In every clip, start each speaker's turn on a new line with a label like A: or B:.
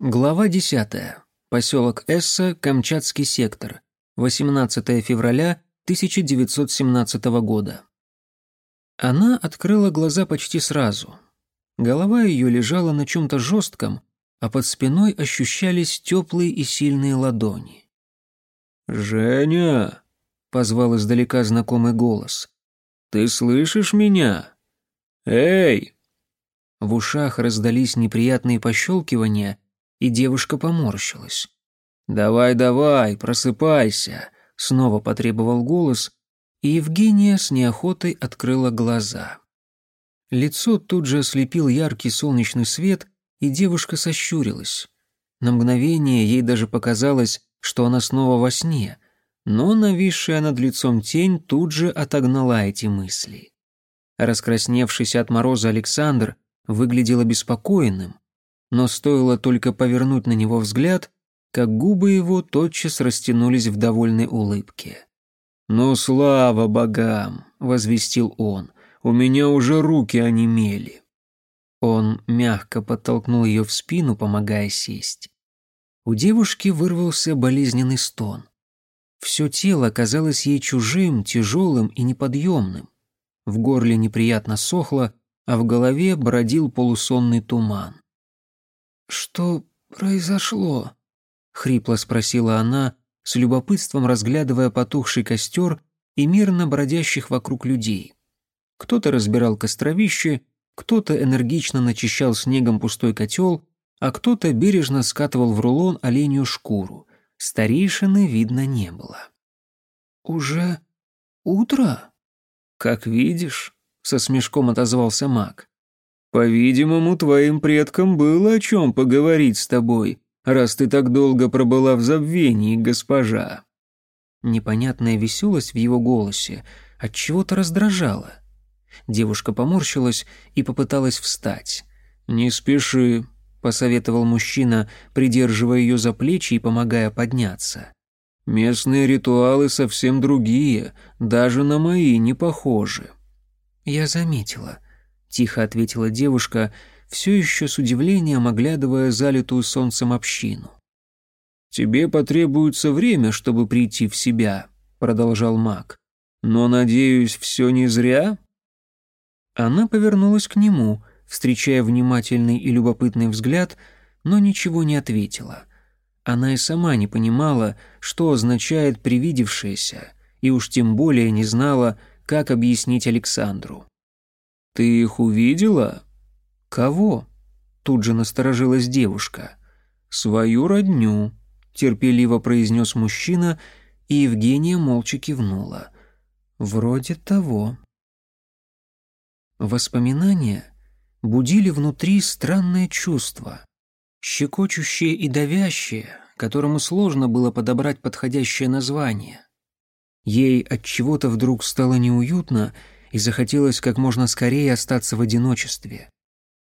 A: Глава 10. Поселок Эсса, Камчатский сектор. 18 февраля 1917 года. Она открыла глаза почти сразу. Голова ее лежала на чем-то жестком, а под спиной ощущались теплые и сильные ладони.
B: «Женя!» — позвал издалека знакомый голос. «Ты слышишь меня? Эй!»
A: В ушах раздались неприятные пощелкивания — и девушка поморщилась.
B: «Давай, давай, просыпайся», — снова потребовал голос,
A: и Евгения с неохотой открыла глаза. Лицо тут же ослепил яркий солнечный свет, и девушка сощурилась. На мгновение ей даже показалось, что она снова во сне, но нависшая над лицом тень тут же отогнала эти мысли. Раскрасневшийся от мороза Александр выглядел обеспокоенным, но стоило только повернуть на него взгляд, как губы его тотчас растянулись в довольной улыбке.
B: «Ну, слава богам!» — возвестил он. «У меня уже руки онемели».
A: Он мягко подтолкнул ее в спину, помогая сесть. У девушки вырвался болезненный стон. Все тело казалось ей чужим, тяжелым и неподъемным. В горле неприятно сохло, а в голове бродил полусонный туман.
C: «Что произошло?»
A: — хрипло спросила она, с любопытством разглядывая потухший костер и мирно бродящих вокруг людей. Кто-то разбирал костровище, кто-то энергично начищал снегом пустой котел, а кто-то бережно скатывал в рулон оленью шкуру. Старейшины видно не было.
C: «Уже утро?»
B: «Как видишь», — со смешком отозвался маг. По-видимому, твоим предкам было о чем поговорить с тобой, раз ты так долго пробыла в забвении, госпожа».
A: Непонятная веселость в его голосе от чего-то раздражала. Девушка поморщилась и попыталась встать.
B: «Не спеши», — посоветовал мужчина, придерживая ее за плечи и помогая подняться. «Местные ритуалы совсем другие, даже на мои не похожи».
A: «Я заметила», — тихо ответила девушка, все еще с удивлением оглядывая залитую солнцем общину.
B: «Тебе потребуется время, чтобы прийти в себя», — продолжал маг. «Но, надеюсь, все не зря?»
A: Она повернулась к нему, встречая внимательный и любопытный взгляд, но ничего не ответила. Она и сама не понимала, что означает привидевшееся, и уж тем более не знала, как объяснить Александру.
B: «Ты их увидела?»
A: «Кого?» Тут же насторожилась девушка.
B: «Свою родню», — терпеливо произнес мужчина, и Евгения молча кивнула.
A: «Вроде того». Воспоминания будили внутри странное чувство, щекочущее и давящее, которому сложно было подобрать подходящее название. Ей от чего-то вдруг стало неуютно, и захотелось как можно скорее остаться в одиночестве.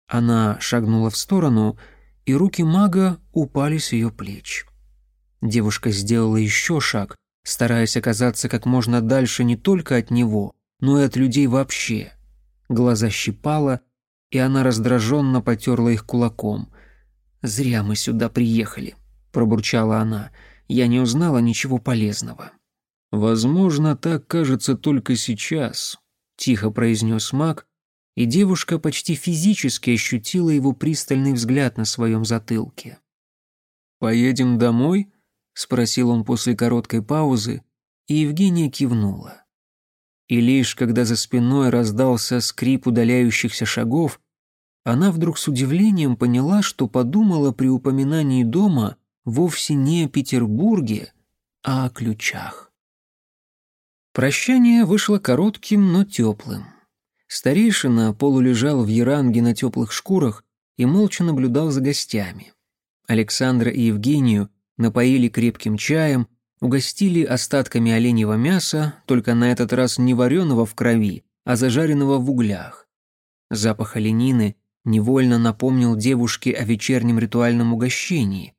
A: Она шагнула в сторону, и руки мага упали с ее плеч. Девушка сделала еще шаг, стараясь оказаться как можно дальше не только от него, но и от людей вообще. Глаза щипала, и она раздраженно потерла их кулаком. «Зря мы сюда приехали», — пробурчала она. «Я не узнала ничего полезного».
B: «Возможно, так кажется только сейчас»,
A: тихо произнес маг, и девушка почти физически ощутила его пристальный взгляд на своем затылке.
B: «Поедем домой?» — спросил он после короткой паузы,
A: и Евгения кивнула. И лишь когда за спиной раздался скрип удаляющихся шагов, она вдруг с удивлением поняла, что подумала при упоминании дома вовсе не о Петербурге, а о ключах. Прощание вышло коротким, но теплым. Старейшина полулежал в яранге на теплых шкурах и молча наблюдал за гостями. Александра и Евгению напоили крепким чаем, угостили остатками оленьего мяса, только на этот раз не вареного в крови, а зажаренного в углях. Запах оленины невольно напомнил девушке о вечернем ритуальном угощении,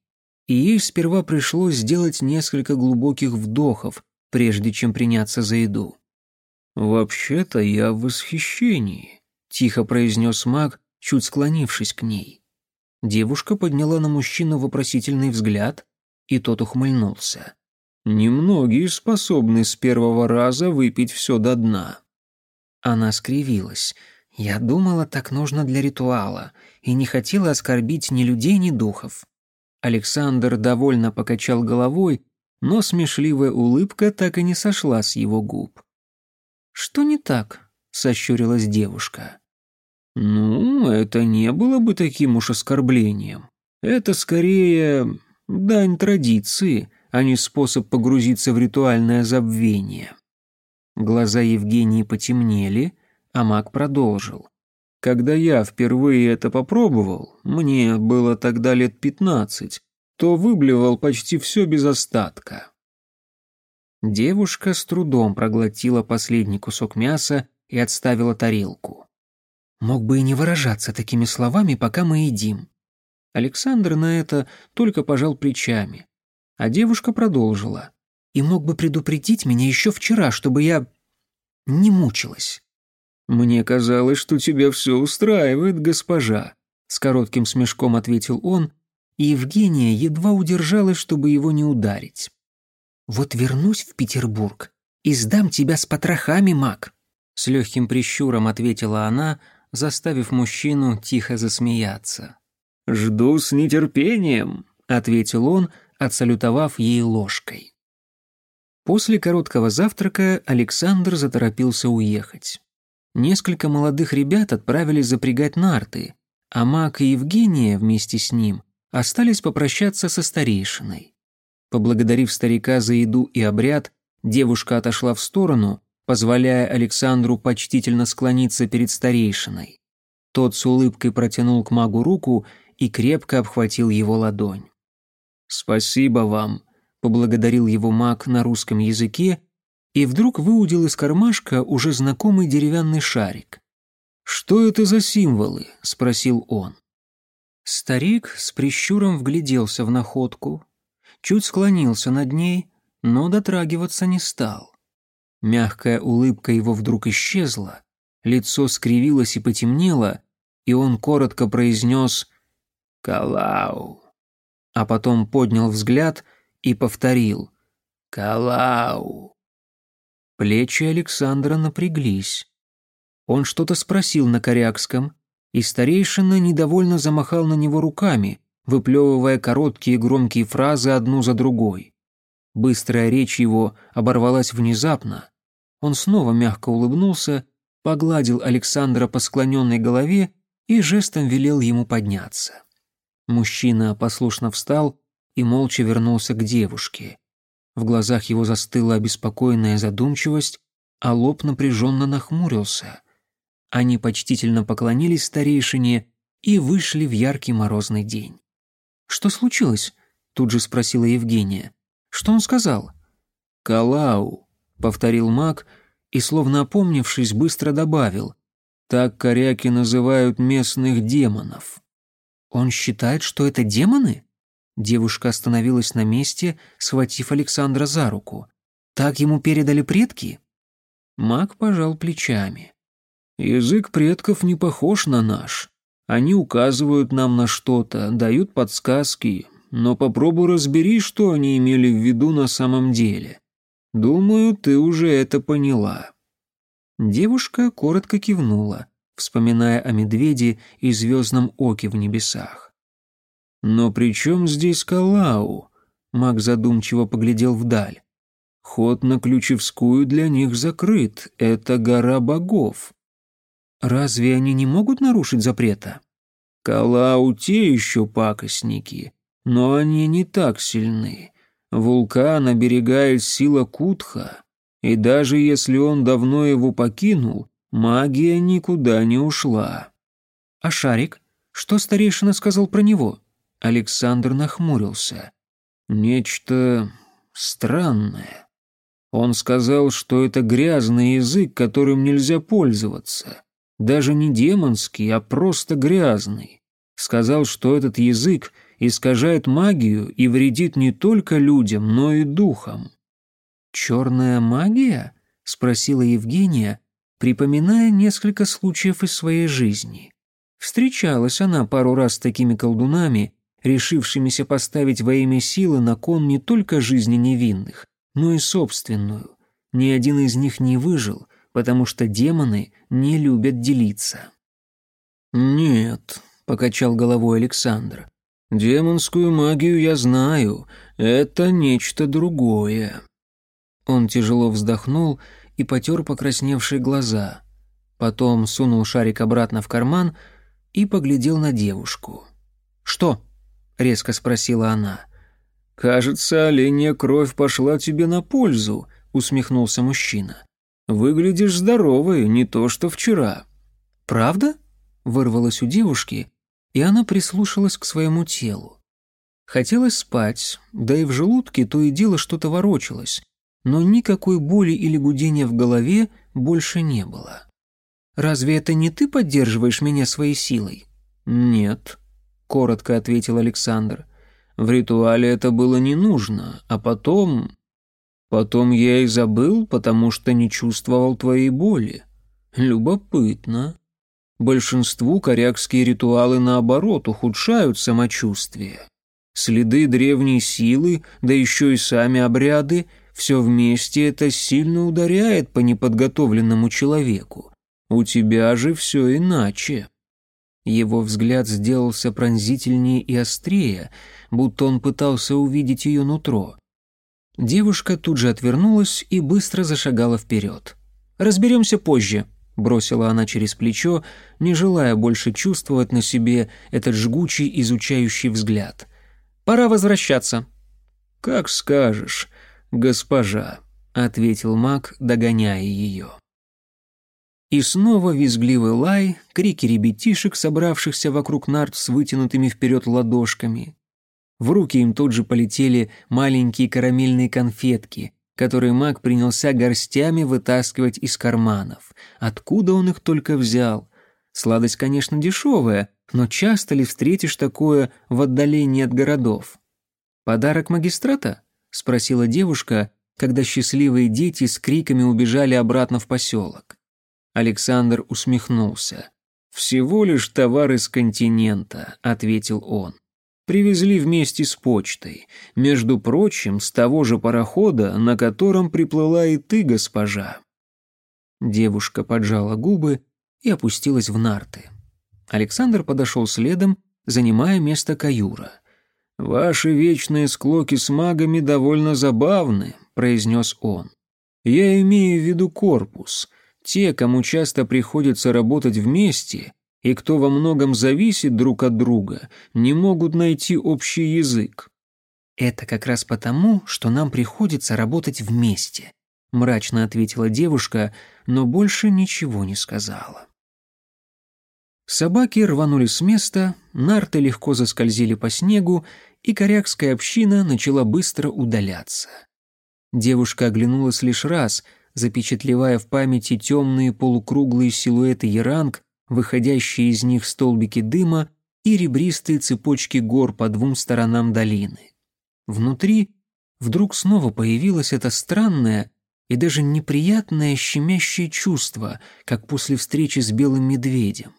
A: и ей сперва пришлось сделать несколько глубоких вдохов, прежде чем приняться за еду.
B: «Вообще-то я в восхищении», — тихо произнес маг, чуть склонившись к ней.
A: Девушка подняла на мужчину вопросительный взгляд, и тот ухмыльнулся.
B: «Немногие способны с первого раза выпить все до дна».
A: Она скривилась. «Я думала, так нужно для ритуала, и не хотела оскорбить ни людей, ни духов». Александр довольно покачал головой, но смешливая улыбка так и не сошла с его губ. «Что не так?» — сощурилась девушка.
B: «Ну, это не было бы таким уж оскорблением. Это скорее дань традиции, а не способ погрузиться в ритуальное забвение».
A: Глаза Евгении потемнели, а маг продолжил.
B: «Когда я впервые это попробовал, мне было тогда лет пятнадцать, то выблевал почти все без остатка».
A: Девушка с трудом проглотила последний кусок мяса и отставила тарелку. Мог бы и не выражаться такими словами, пока мы едим. Александр на это только пожал плечами. А девушка продолжила. И мог бы предупредить меня еще вчера, чтобы я не мучилась.
B: «Мне казалось, что тебя все устраивает, госпожа», — с коротким смешком ответил он, и Евгения едва удержалась, чтобы его не ударить.
A: «Вот вернусь в Петербург и сдам тебя с потрохами, маг», — с легким прищуром ответила она, заставив мужчину тихо засмеяться.
B: «Жду с нетерпением», — ответил он, отсалютовав ей ложкой.
A: После короткого завтрака Александр заторопился уехать. Несколько молодых ребят отправились запрягать нарты, а Мак и Евгения вместе с ним остались попрощаться со старейшиной. Поблагодарив старика за еду и обряд, девушка отошла в сторону позволяя Александру почтительно склониться перед старейшиной. Тот с улыбкой протянул к магу руку и крепко обхватил его ладонь.
B: «Спасибо вам», — поблагодарил его маг на русском языке и вдруг выудил из кармашка уже знакомый деревянный шарик. «Что это за символы?» — спросил он.
A: Старик с прищуром вгляделся в находку, чуть склонился над ней, но дотрагиваться не стал. Мягкая улыбка его вдруг исчезла, лицо скривилось и потемнело, и он коротко произнес «Калау», а потом поднял взгляд и повторил «Калау». Плечи Александра напряглись. Он что-то спросил на корякском, и старейшина недовольно замахал на него руками, выплевывая короткие громкие фразы одну за другой. Быстрая речь его оборвалась внезапно. Он снова мягко улыбнулся, погладил Александра по склоненной голове и жестом велел ему подняться. Мужчина послушно встал и молча вернулся к девушке. В глазах его застыла обеспокоенная задумчивость, а лоб напряженно нахмурился. Они почтительно поклонились старейшине и вышли в яркий морозный день. «Что случилось?» — тут же спросила Евгения. «Что он сказал?»
B: «Калау», повторил маг и, словно опомнившись, быстро добавил. Так коряки называют местных демонов.
A: Он считает, что это демоны? Девушка остановилась на месте, схватив Александра за руку. Так ему передали предки? Маг пожал плечами.
B: Язык предков не похож на наш. Они указывают нам на что-то, дают подсказки, но попробуй разбери, что они имели в виду на самом деле. Думаю, ты уже это поняла».
A: Девушка коротко кивнула, вспоминая о медведе и звездном оке в небесах.
B: «Но при чем здесь Калау?» Маг задумчиво поглядел вдаль. «Ход на Ключевскую для них закрыт, это гора богов».
A: «Разве они не могут нарушить запрета?»
B: «Калау те еще пакостники, но они не так сильны. Вулкан оберегает сила Кутха, и даже если он давно его покинул, магия никуда не ушла.
A: А шарик? Что старейшина сказал про него?
B: Александр нахмурился. Нечто странное. Он сказал, что это грязный язык, которым нельзя пользоваться. Даже не демонский, а просто грязный. Сказал, что этот язык искажает магию и вредит не только людям, но и духам.
A: «Черная магия?» — спросила Евгения, припоминая несколько случаев из своей жизни. Встречалась она пару раз с такими колдунами, решившимися поставить во имя силы на кон не только жизни невинных, но и собственную. Ни один из них не выжил, потому что демоны не любят делиться.
B: «Нет», — покачал головой Александр, — «демонскую магию я знаю, это нечто другое».
A: Он тяжело вздохнул и потер покрасневшие глаза. Потом сунул шарик обратно в карман и поглядел на девушку. «Что?» — резко спросила она.
B: «Кажется, оленья кровь пошла тебе на пользу», — усмехнулся мужчина. «Выглядишь здоровой, не то что вчера».
A: «Правда?» — вырвалось у девушки, и она прислушалась к своему телу. Хотелось спать, да и в желудке то и дело что-то ворочалось, но никакой боли или гудения в голове больше не было. «Разве это не ты поддерживаешь меня своей силой?»
B: «Нет», — коротко ответил Александр. «В ритуале это было не нужно, а потом...» «Потом я и забыл, потому что не чувствовал твоей боли. Любопытно. Большинству корякские ритуалы, наоборот, ухудшают самочувствие. Следы древней силы, да еще и сами обряды, все вместе это сильно ударяет по неподготовленному человеку. У тебя же все иначе».
A: Его взгляд сделался пронзительнее и острее, будто он пытался увидеть ее нутро. Девушка тут же отвернулась и быстро зашагала вперед. «Разберемся позже», — бросила она через плечо, не желая больше чувствовать на себе этот жгучий изучающий взгляд. «Пора возвращаться».
B: «Как скажешь, госпожа», — ответил маг, догоняя ее.
A: И снова визгливый лай, крики ребятишек, собравшихся вокруг нарт с вытянутыми вперед ладошками. В руки им тут же полетели маленькие карамельные конфетки, которые маг принялся горстями вытаскивать из карманов. Откуда он их только взял? Сладость, конечно, дешевая, но часто ли встретишь такое в отдалении от городов? «Подарок магистрата?» — спросила девушка, когда счастливые дети с криками убежали обратно в поселок.
B: Александр усмехнулся. «Всего лишь товар из континента», — ответил он. «Привезли вместе с почтой. Между прочим, с того же парохода, на котором приплыла и ты, госпожа».
A: Девушка поджала губы и опустилась в нарты. Александр подошел следом, занимая место каюра.
B: «Ваши вечные склоки с магами довольно забавны», — произнес он. «Я имею в виду корпус». Те, кому часто приходится работать вместе, и кто во многом зависит друг от друга, не могут найти общий язык.
A: «Это как раз потому, что нам приходится работать вместе», — мрачно ответила девушка, но больше ничего не сказала. Собаки рванули с места, нарты легко заскользили по снегу, и корякская община начала быстро удаляться. Девушка оглянулась лишь раз — запечатлевая в памяти темные полукруглые силуэты яранг, выходящие из них столбики дыма и ребристые цепочки гор по двум сторонам долины. Внутри вдруг снова появилось это странное и даже неприятное щемящее чувство, как после встречи с белым медведем.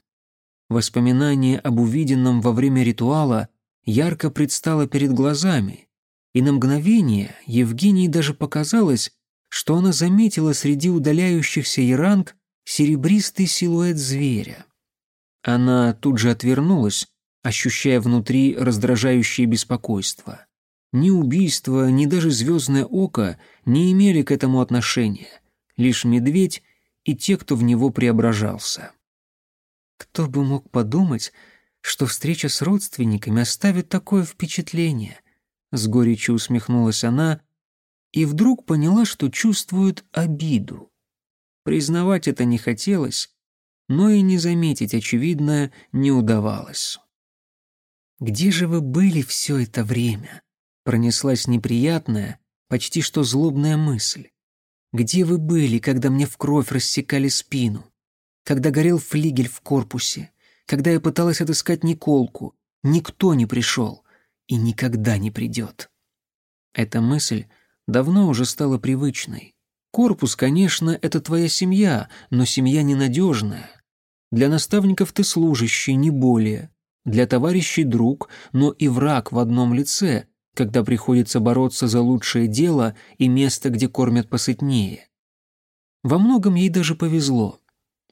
A: Воспоминание об увиденном во время ритуала ярко предстало перед глазами, и на мгновение Евгении даже показалось, что она заметила среди удаляющихся яранг серебристый силуэт зверя. Она тут же отвернулась, ощущая внутри раздражающее беспокойство. Ни убийство, ни даже звездное око не имели к этому отношения, лишь медведь и те, кто в него преображался. Кто бы мог подумать, что встреча с родственниками оставит такое впечатление? С горечью усмехнулась она, и вдруг поняла, что чувствует обиду. Признавать это не хотелось, но и не заметить очевидное не удавалось. «Где же вы были все это время?» Пронеслась неприятная, почти что злобная мысль. «Где вы были, когда мне в кровь рассекали спину? Когда горел флигель в корпусе? Когда я пыталась отыскать Николку? Никто не пришел и никогда не придет». Эта мысль давно уже стала привычной. Корпус, конечно, это твоя семья, но семья ненадежная. Для наставников ты служащий, не более. Для товарищей друг, но и враг в одном лице, когда приходится бороться за лучшее дело и место, где кормят посытнее. Во многом ей даже повезло.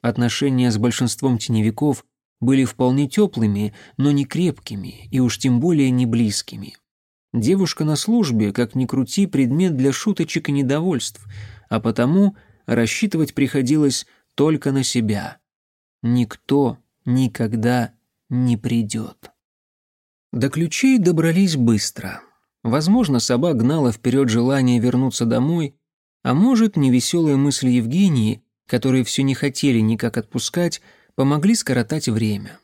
A: Отношения с большинством теневиков были вполне теплыми, но не крепкими и уж тем более не близкими. Девушка на службе, как ни крути, предмет для шуточек и недовольств, а потому рассчитывать приходилось только на себя. Никто никогда не придет. До ключей добрались быстро. Возможно, собак гнала вперед желание вернуться домой, а может, невеселые мысли Евгении, которые все не хотели никак отпускать, помогли скоротать время.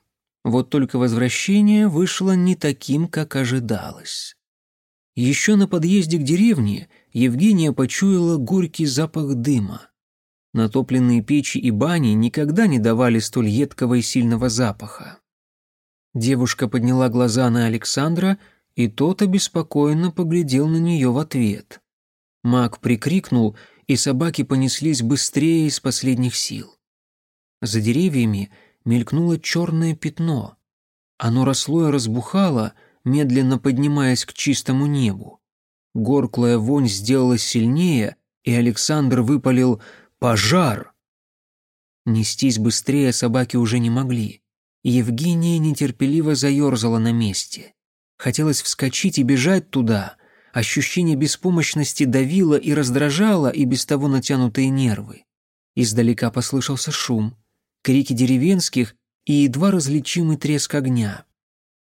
A: Вот только возвращение вышло не таким, как ожидалось. Еще на подъезде к деревне Евгения почуяла горький запах дыма. Натопленные печи и бани никогда не давали столь едкого и сильного запаха. Девушка подняла глаза на Александра, и тот обеспокоенно поглядел на нее в ответ. Маг прикрикнул, и собаки понеслись быстрее из последних сил. За деревьями мелькнуло черное пятно. Оно росло и разбухало, медленно поднимаясь к чистому небу. Горклая вонь сделалась сильнее, и Александр выпалил «Пожар!». Нестись быстрее собаки уже не могли. Евгения нетерпеливо заерзала на месте. Хотелось вскочить и бежать туда. Ощущение беспомощности давило и раздражало и без того натянутые нервы. Издалека послышался шум крики деревенских и едва различимый треск огня.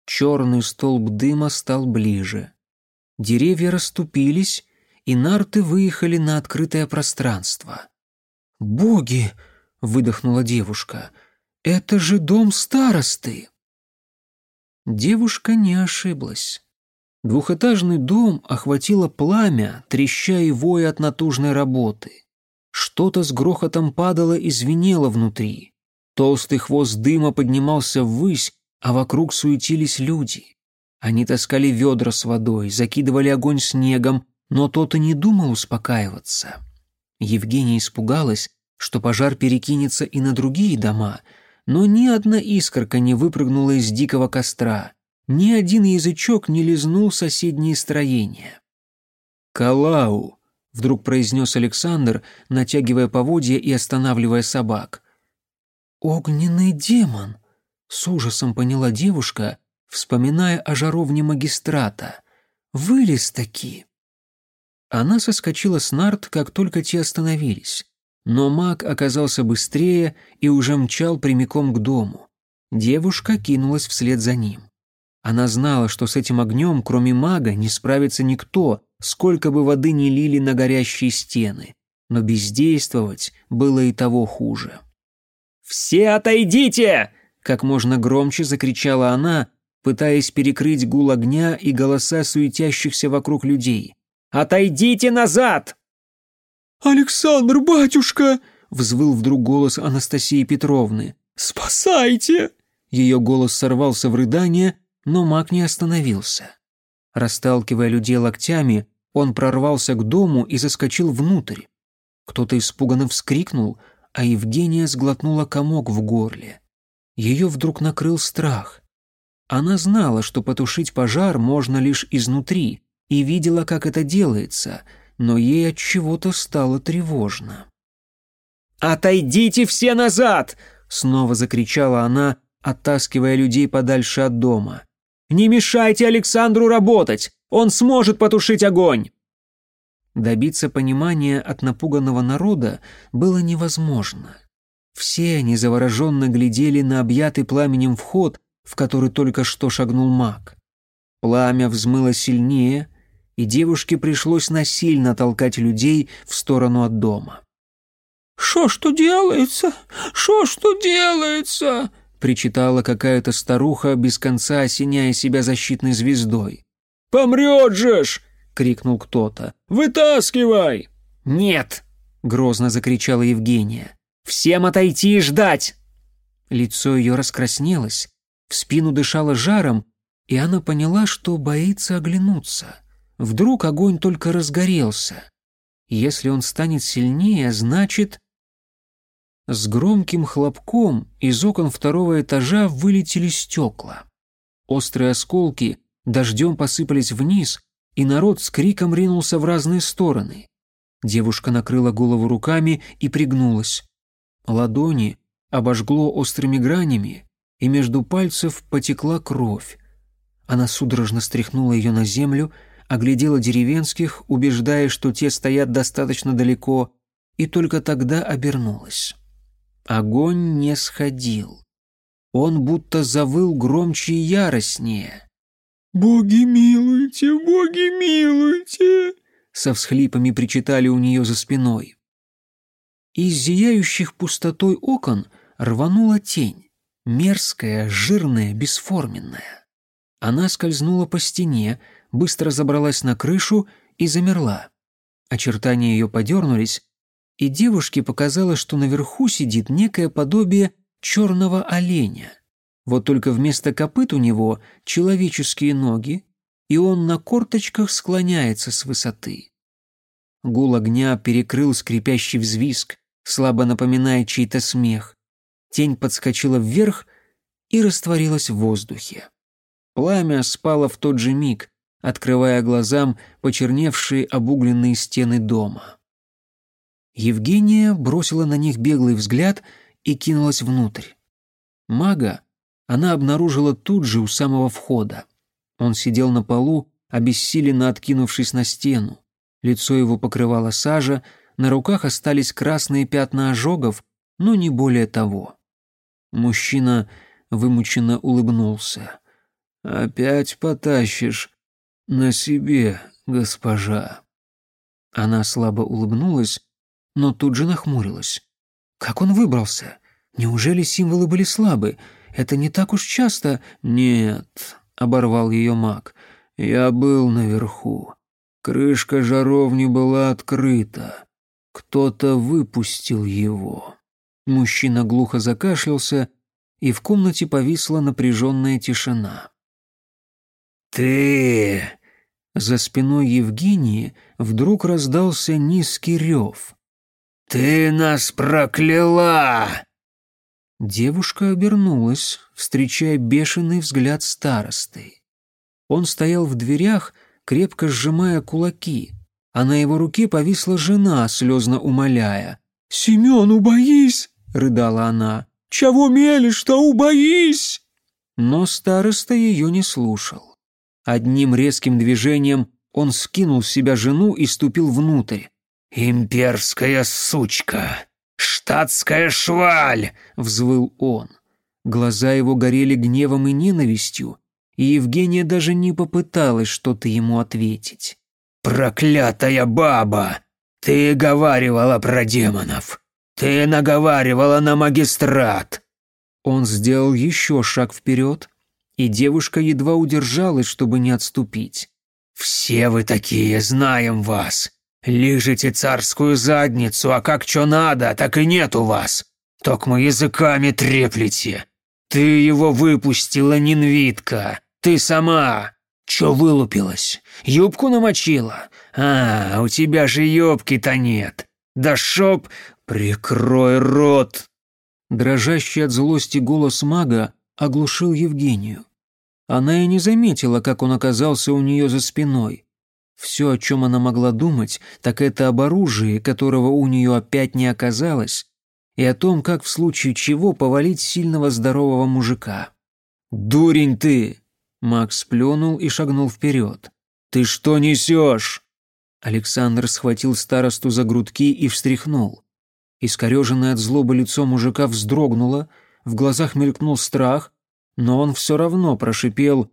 A: Черный столб дыма стал ближе. Деревья расступились, и нарты выехали на открытое пространство. «Боги!» — выдохнула девушка. «Это же дом старосты!» Девушка не ошиблась. Двухэтажный дом охватило пламя, треща и воя от натужной работы. Что-то с грохотом падало и звенело внутри. Толстый хвост дыма поднимался ввысь, а вокруг суетились люди. Они таскали ведра с водой, закидывали огонь снегом, но тот и не думал успокаиваться. Евгения испугалась, что пожар перекинется и на другие дома, но ни одна искорка не выпрыгнула из дикого костра, ни один язычок не лизнул соседние строения. «Калау!» — вдруг произнес Александр, натягивая поводья и останавливая собак. «Огненный демон!» — с ужасом поняла девушка, вспоминая о жаровне магистрата. «Вылез таки!» Она соскочила с нарт, как только те остановились. Но маг оказался быстрее и уже мчал прямиком к дому. Девушка кинулась вслед за ним. Она знала, что с этим огнем, кроме мага, не справится никто, сколько бы воды не лили на горящие стены. Но бездействовать было и того хуже. «Все отойдите!» — как можно громче закричала она, пытаясь перекрыть гул огня и голоса суетящихся вокруг людей. «Отойдите назад!»
C: «Александр, батюшка!» — взвыл вдруг голос Анастасии Петровны. «Спасайте!» Ее голос сорвался в рыдание, но маг не остановился. Расталкивая людей локтями, он прорвался к дому и заскочил внутрь. Кто-то испуганно вскрикнул — а Евгения сглотнула комок в горле. Ее вдруг накрыл страх. Она знала, что потушить пожар можно лишь изнутри, и видела, как это делается, но ей от чего-то стало тревожно.
A: «Отойдите все назад!» — снова закричала она, оттаскивая людей подальше от дома. «Не мешайте Александру работать! Он сможет потушить огонь!» Добиться понимания от напуганного народа было невозможно. Все они завороженно глядели на объятый пламенем вход, в который только что шагнул маг. Пламя взмыло сильнее, и девушке пришлось насильно толкать людей в сторону от дома.
C: «Шо что делается? Шо что делается?»
A: причитала какая-то старуха, без конца осеняя себя защитной звездой.
B: «Помрет же ж!» крикнул кто-то. «Вытаскивай!»
A: «Нет!» — грозно закричала Евгения. «Всем отойти и ждать!» Лицо ее раскраснелось, в спину дышало жаром, и она поняла, что боится оглянуться. Вдруг огонь только разгорелся. Если он станет сильнее, значит... С громким хлопком из окон второго этажа вылетели стекла. Острые осколки дождем посыпались вниз, и народ с криком ринулся в разные стороны. Девушка накрыла голову руками и пригнулась. Ладони обожгло острыми гранями, и между пальцев потекла кровь. Она судорожно стряхнула ее на землю, оглядела деревенских, убеждая, что те стоят достаточно далеко, и только тогда обернулась. Огонь не сходил. Он будто завыл громче и яростнее.
C: «Боги милуйте, боги милуйте!»
A: Со всхлипами причитали у нее за спиной. Из зияющих пустотой окон рванула тень, мерзкая, жирная, бесформенная. Она скользнула по стене, быстро забралась на крышу и замерла. Очертания ее подернулись, и девушке показалось, что наверху сидит некое подобие черного оленя. Вот только вместо копыт у него человеческие ноги, и он на корточках склоняется с высоты. Гул огня перекрыл скрипящий взвизг, слабо напоминая чей-то смех. Тень подскочила вверх и растворилась в воздухе. Пламя спало в тот же миг, открывая глазам почерневшие обугленные стены дома. Евгения бросила на них беглый взгляд и кинулась внутрь. Мага она обнаружила тут же у самого входа. Он сидел на полу, обессиленно откинувшись на стену. Лицо его покрывало сажа, на руках остались красные пятна ожогов, но не более того. Мужчина вымученно улыбнулся. «Опять потащишь на себе, госпожа». Она слабо улыбнулась, но тут же нахмурилась. «Как он выбрался? Неужели символы были слабы? Это не так уж часто...» «Нет», — оборвал ее маг, — «я был наверху. Крышка жаровни была открыта. Кто-то выпустил его». Мужчина глухо закашлялся, и в комнате повисла напряженная тишина. «Ты...» За спиной Евгении вдруг раздался низкий рев. «Ты нас прокляла!» Девушка обернулась, встречая бешеный взгляд старосты. Он стоял в дверях, крепко сжимая кулаки, а на его руке повисла жена, слезно умоляя.
C: «Семен, убоись!» — рыдала она. «Чего мелешь-то, убоись!»
A: Но староста ее не слушал. Одним резким движением он скинул с себя жену и ступил внутрь. «Имперская сучка! Штатская шваль!» — взвыл он. Глаза его горели гневом и ненавистью, и Евгения даже не попыталась что-то ему ответить. «Проклятая баба! Ты говаривала про демонов! Ты наговаривала на магистрат!» Он сделал еще шаг вперед, и девушка едва удержалась, чтобы не отступить. «Все вы такие, знаем вас! Лижете царскую задницу, а как что надо, так и нет у вас! Токмо языками треплете! Ты его выпустила, Нинвитка! Ты сама! Чё вылупилась? Юбку намочила? А, у тебя же юбки-то нет! Да шоп... Прикрой рот!» Дрожащий от злости голос мага оглушил Евгению. Она и не заметила, как он оказался у нее за спиной. Все, о чем она могла думать, так это об оружии, которого у нее опять не оказалось, и о том, как в случае чего повалить сильного здорового мужика. «Дурень ты!» Макс плюнул и шагнул вперед. «Ты что несешь?» Александр схватил старосту за грудки и встряхнул. Искореженное от злобы лицо мужика вздрогнуло, в глазах мелькнул страх, но он все равно прошипел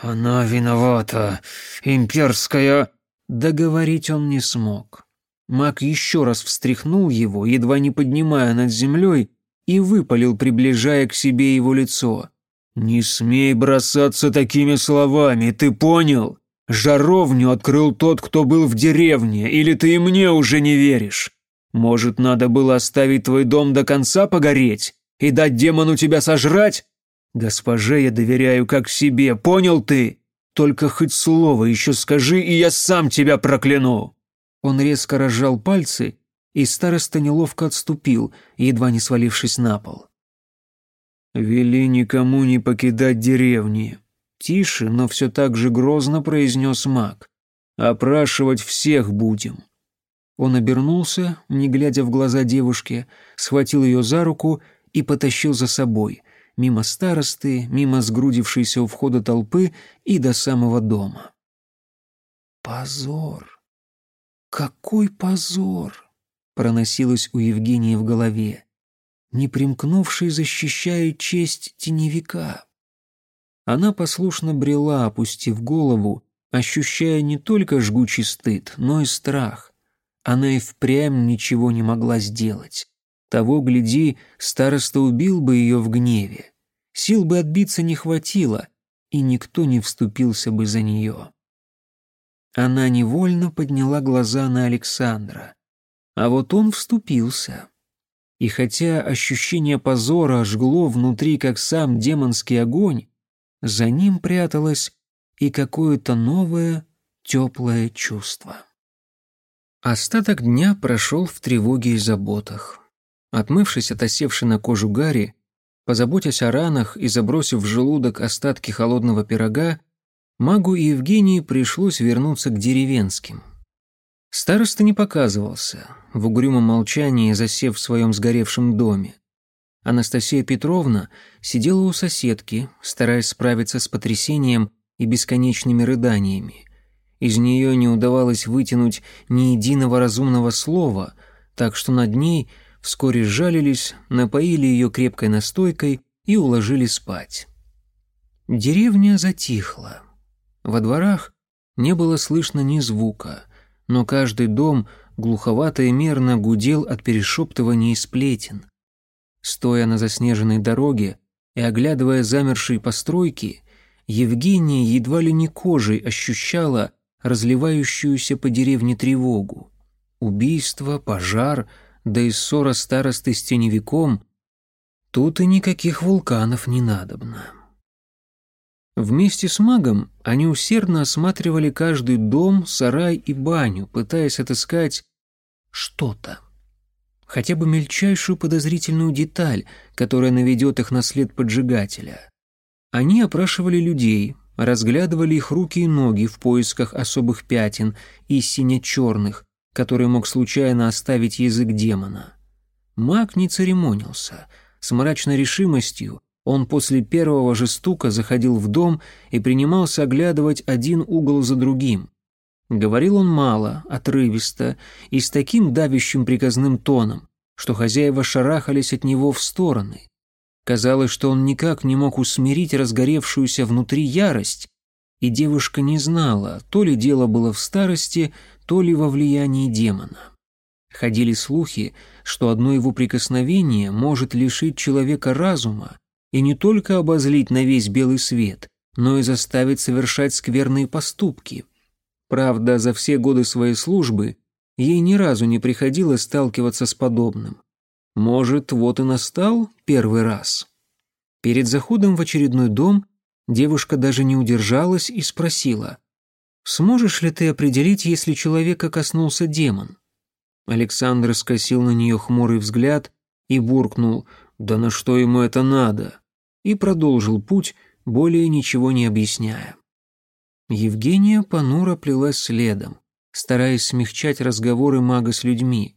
A: «Она виновата, имперская...» Договорить он не смог. Маг еще раз встряхнул его, едва не поднимая над землей, и выпалил, приближая к себе его лицо. «Не смей бросаться такими словами, ты понял? Жаровню открыл тот, кто был в деревне, или ты и мне уже не веришь? Может, надо было оставить твой дом до конца погореть и дать демону тебя сожрать? Госпоже я доверяю как себе, понял ты? Только хоть слово еще скажи, и я сам тебя прокляну!» Он резко разжал пальцы, и староста неловко отступил, едва не свалившись на пол.
B: «Вели никому не покидать деревни», — тише, но все так же грозно произнес маг. «Опрашивать всех будем».
A: Он обернулся, не глядя в глаза девушке, схватил ее за руку и потащил за собой, мимо старосты, мимо сгрудившейся у входа толпы и до самого дома. «Позор! Какой позор!» проносилось у Евгении в голове. Не примкнувший защищает честь теневика. Она послушно брела, опустив голову, ощущая не только жгучий стыд, но и страх. Она и впрямь ничего не могла сделать. Того, гляди, староста убил бы ее в гневе. Сил бы отбиться не хватило, и никто не вступился бы за нее. Она невольно подняла глаза на Александра. А вот он вступился. И хотя ощущение позора жгло внутри, как сам демонский огонь, за ним пряталось и какое-то новое, теплое чувство. Остаток дня прошел в тревоге и заботах. Отмывшись от осевшей на кожу Гарри, позаботясь о ранах и забросив в желудок остатки холодного пирога, магу и Евгении пришлось вернуться к деревенским. Староста не показывался, в угрюмом молчании засев в своем сгоревшем доме. Анастасия Петровна сидела у соседки, стараясь справиться с потрясением и бесконечными рыданиями. Из нее не удавалось вытянуть ни единого разумного слова, так что над ней вскоре сжалились, напоили ее крепкой настойкой и уложили спать. Деревня затихла. Во дворах не было слышно ни звука, но каждый дом глуховато и мерно гудел от перешептываний сплетен. Стоя на заснеженной дороге и оглядывая замершие постройки, Евгения едва ли не кожей ощущала разливающуюся по деревне тревогу. Убийство, пожар, да и ссора старосты с теневиком — тут и никаких вулканов не надобно. Вместе с магом они усердно осматривали каждый дом, сарай и баню, пытаясь отыскать что-то. Хотя бы мельчайшую подозрительную деталь, которая наведет их на след поджигателя. Они опрашивали людей, разглядывали их руки и ноги в поисках особых пятен и сине-черных, которые мог случайно оставить язык демона. Маг не церемонился. С мрачной решимостью он после первого же стука заходил в дом и принимался оглядывать один угол за другим. Говорил он мало, отрывисто и с таким давящим приказным тоном, что хозяева шарахались от него в стороны. Казалось, что он никак не мог усмирить разгоревшуюся внутри ярость, и девушка не знала, то ли дело было в старости, то ли во влиянии демона. Ходили слухи, что одно его прикосновение может лишить человека разума и не только обозлить на весь белый свет, но и заставить совершать скверные поступки. Правда, за все годы своей службы ей ни разу не приходилось сталкиваться с подобным. Может, вот и настал первый раз. Перед заходом в очередной дом девушка даже не удержалась и спросила, «Сможешь ли ты определить, если человека коснулся демон?» Александр скосил на нее хмурый взгляд и буркнул, «Да на что ему это надо?» И продолжил путь, более ничего не объясняя. Евгения понуро плелась следом, стараясь смягчать разговоры мага с людьми.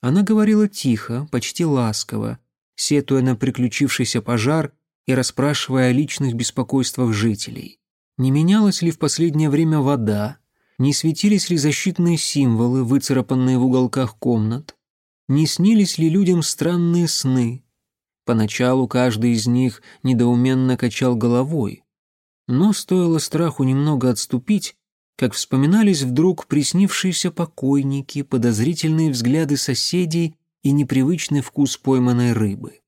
A: Она говорила тихо, почти ласково, сетуя на приключившийся пожар и расспрашивая о личных беспокойствах жителей. Не менялась ли в последнее время вода, не светились ли защитные символы, выцарапанные в уголках комнат, не снились ли людям странные сны, Поначалу каждый из них недоуменно качал головой. Но стоило страху немного отступить, как вспоминались вдруг приснившиеся покойники, подозрительные взгляды соседей и непривычный вкус пойманной рыбы.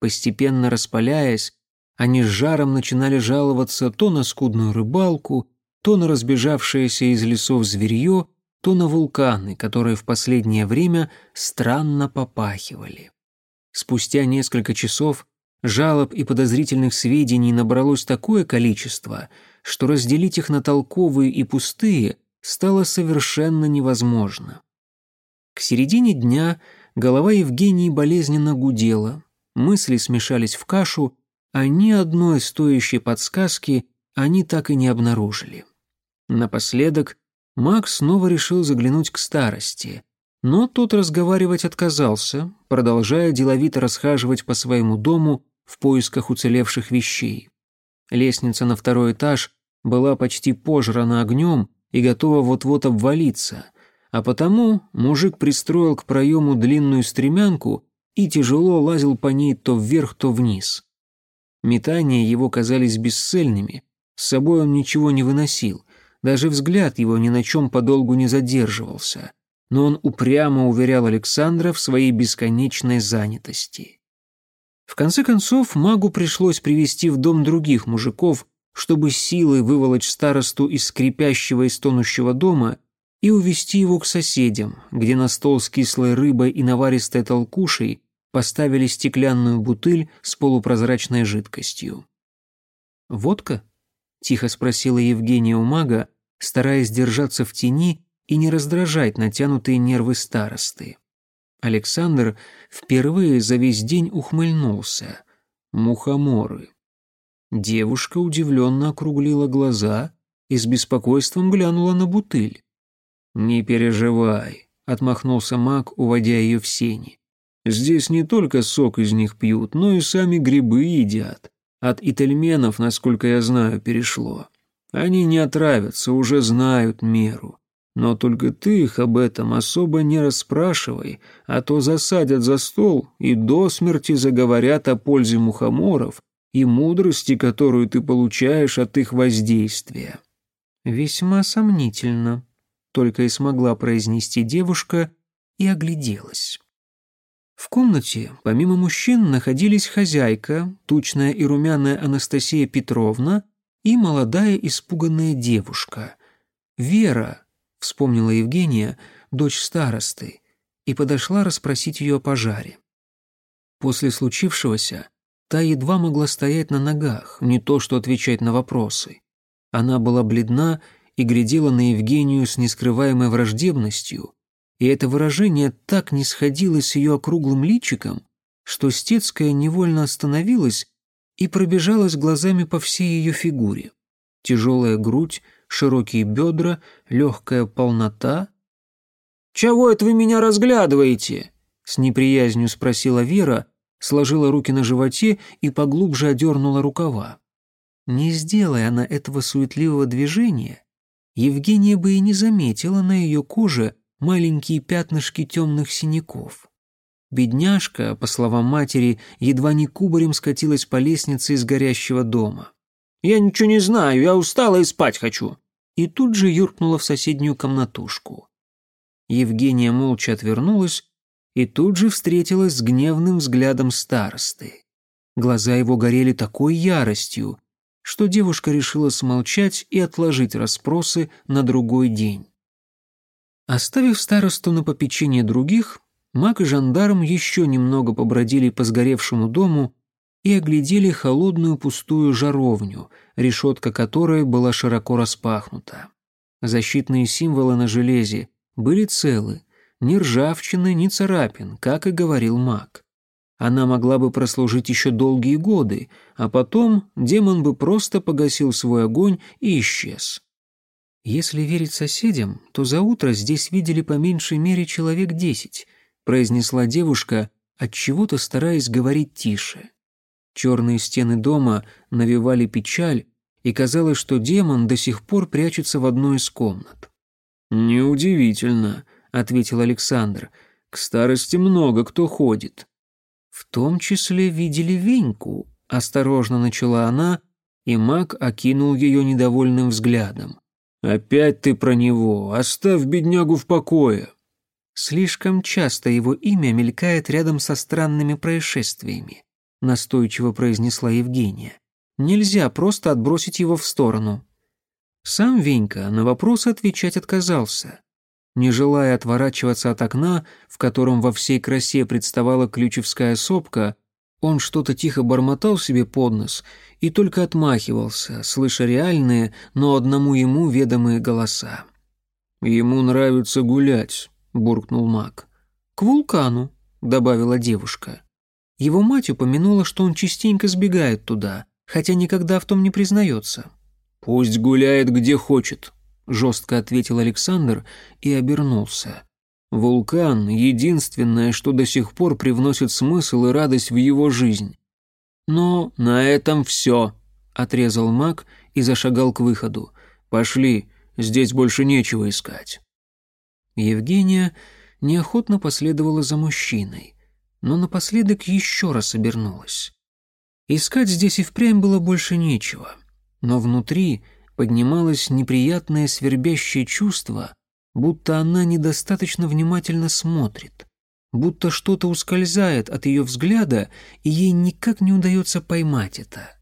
A: Постепенно распаляясь, они с жаром начинали жаловаться то на скудную рыбалку, то на разбежавшееся из лесов зверье, то на вулканы, которые в последнее время странно попахивали. Спустя несколько часов жалоб и подозрительных сведений набралось такое количество, что разделить их на толковые и пустые стало совершенно невозможно. К середине дня голова Евгении болезненно гудела, мысли смешались в кашу, а ни одной стоящей подсказки они так и не обнаружили. Напоследок Макс снова решил заглянуть к старости, но тот разговаривать отказался, продолжая деловито расхаживать по своему дому в поисках уцелевших вещей. Лестница на второй этаж была почти пожрана огнем и готова вот-вот обвалиться, а потому мужик пристроил к проему длинную стремянку и тяжело лазил по ней то вверх, то вниз. Метания его казались бесцельными, с собой он ничего не выносил, даже взгляд его ни на чем подолгу не задерживался, но он упрямо уверял Александра в своей бесконечной занятости. В конце концов, магу пришлось привести в дом других мужиков, чтобы силой выволочь старосту из скрипящего и стонущего дома и увести его к соседям, где на стол с кислой рыбой и наваристой толкушей поставили стеклянную бутыль с полупрозрачной жидкостью. «Водка?» — тихо спросила Евгения у мага, стараясь держаться в тени и не раздражать натянутые нервы старосты. Александр впервые за весь день ухмыльнулся. Мухоморы. Девушка удивленно округлила глаза и с беспокойством глянула на бутыль. «Не переживай», — отмахнулся маг, уводя ее в сени. «Здесь не только сок из них пьют, но и сами грибы едят. От ительменов, насколько я знаю, перешло. Они не отравятся, уже знают меру. Но только ты их об этом особо не расспрашивай, а то засадят за стол и до смерти заговорят о пользе мухоморов и мудрости, которую ты получаешь от их воздействия». «Весьма сомнительно», — только и смогла произнести девушка и огляделась. В комнате, помимо мужчин, находились хозяйка, тучная и румяная Анастасия Петровна и молодая испуганная девушка. «Вера», — вспомнила Евгения, дочь старосты, и подошла расспросить ее о пожаре. После случившегося та едва могла стоять на ногах, не то что отвечать на вопросы. Она была бледна и глядела на Евгению с нескрываемой враждебностью, и это выражение так не сходилось с ее округлым личиком, что Стецкая невольно остановилась и пробежалась глазами по всей ее фигуре. Тяжелая грудь, широкие бедра, легкая полнота. «Чего это вы меня разглядываете?» — с неприязнью спросила Вера, сложила руки на животе и поглубже одернула рукава. Не сделая она этого суетливого движения, Евгения бы и не заметила на ее коже маленькие пятнышки темных синяков. Бедняжка, по словам матери, едва не кубарем скатилась по лестнице из горящего дома. «Я ничего не знаю, я устала и спать хочу!» И тут же юркнула в соседнюю комнатушку. Евгения молча отвернулась и тут же встретилась с гневным взглядом старосты. Глаза его горели такой яростью, что девушка решила смолчать и отложить расспросы на другой день. Оставив старосту на попечение других, маг и жандарм еще немного побродили по сгоревшему дому и оглядели холодную пустую жаровню, решетка которой была широко распахнута. Защитные символы на железе были целы, ни ржавчины, ни царапин, как и говорил маг. Она могла бы прослужить еще долгие годы, а потом демон бы просто погасил свой огонь и исчез. Если верить соседям, то за утро здесь видели по меньшей мере человек десять, произнесла девушка, от чего-то стараясь говорить тише. Черные стены дома навевали печаль, и казалось, что демон до сих пор прячется в одной из комнат. «Неудивительно», — ответил Александр. «К старости много кто ходит». «В том числе видели Веньку», — осторожно начала она, и маг окинул ее недовольным взглядом. «Опять ты про него! Оставь беднягу в покое!» Слишком часто его имя мелькает рядом со странными происшествиями, настойчиво произнесла Евгения. Нельзя просто отбросить его в сторону. Сам Венька на вопросы отвечать отказался. Не желая отворачиваться от окна, в котором во всей красе представала ключевская сопка, он что-то тихо бормотал себе под нос и только отмахивался, слыша реальные, но одному ему ведомые голоса. «Ему нравится гулять», — буркнул маг. «К вулкану», — добавила девушка. Его мать упомянула, что он частенько сбегает туда, хотя никогда в том не признается.
B: «Пусть гуляет где хочет», — жестко ответил Александр и обернулся. «Вулкан — единственное, что до сих пор привносит смысл и радость в его жизнь». «Но на этом все», — отрезал маг и зашагал к выходу. «Пошли, здесь больше нечего искать».
A: Евгения неохотно последовала за мужчиной, но напоследок еще раз обернулась. Искать здесь и впрямь было больше нечего, но внутри поднималось неприятное свербящее чувство, будто она недостаточно внимательно смотрит, будто что-то ускользает от ее взгляда, и ей никак не удается поймать это.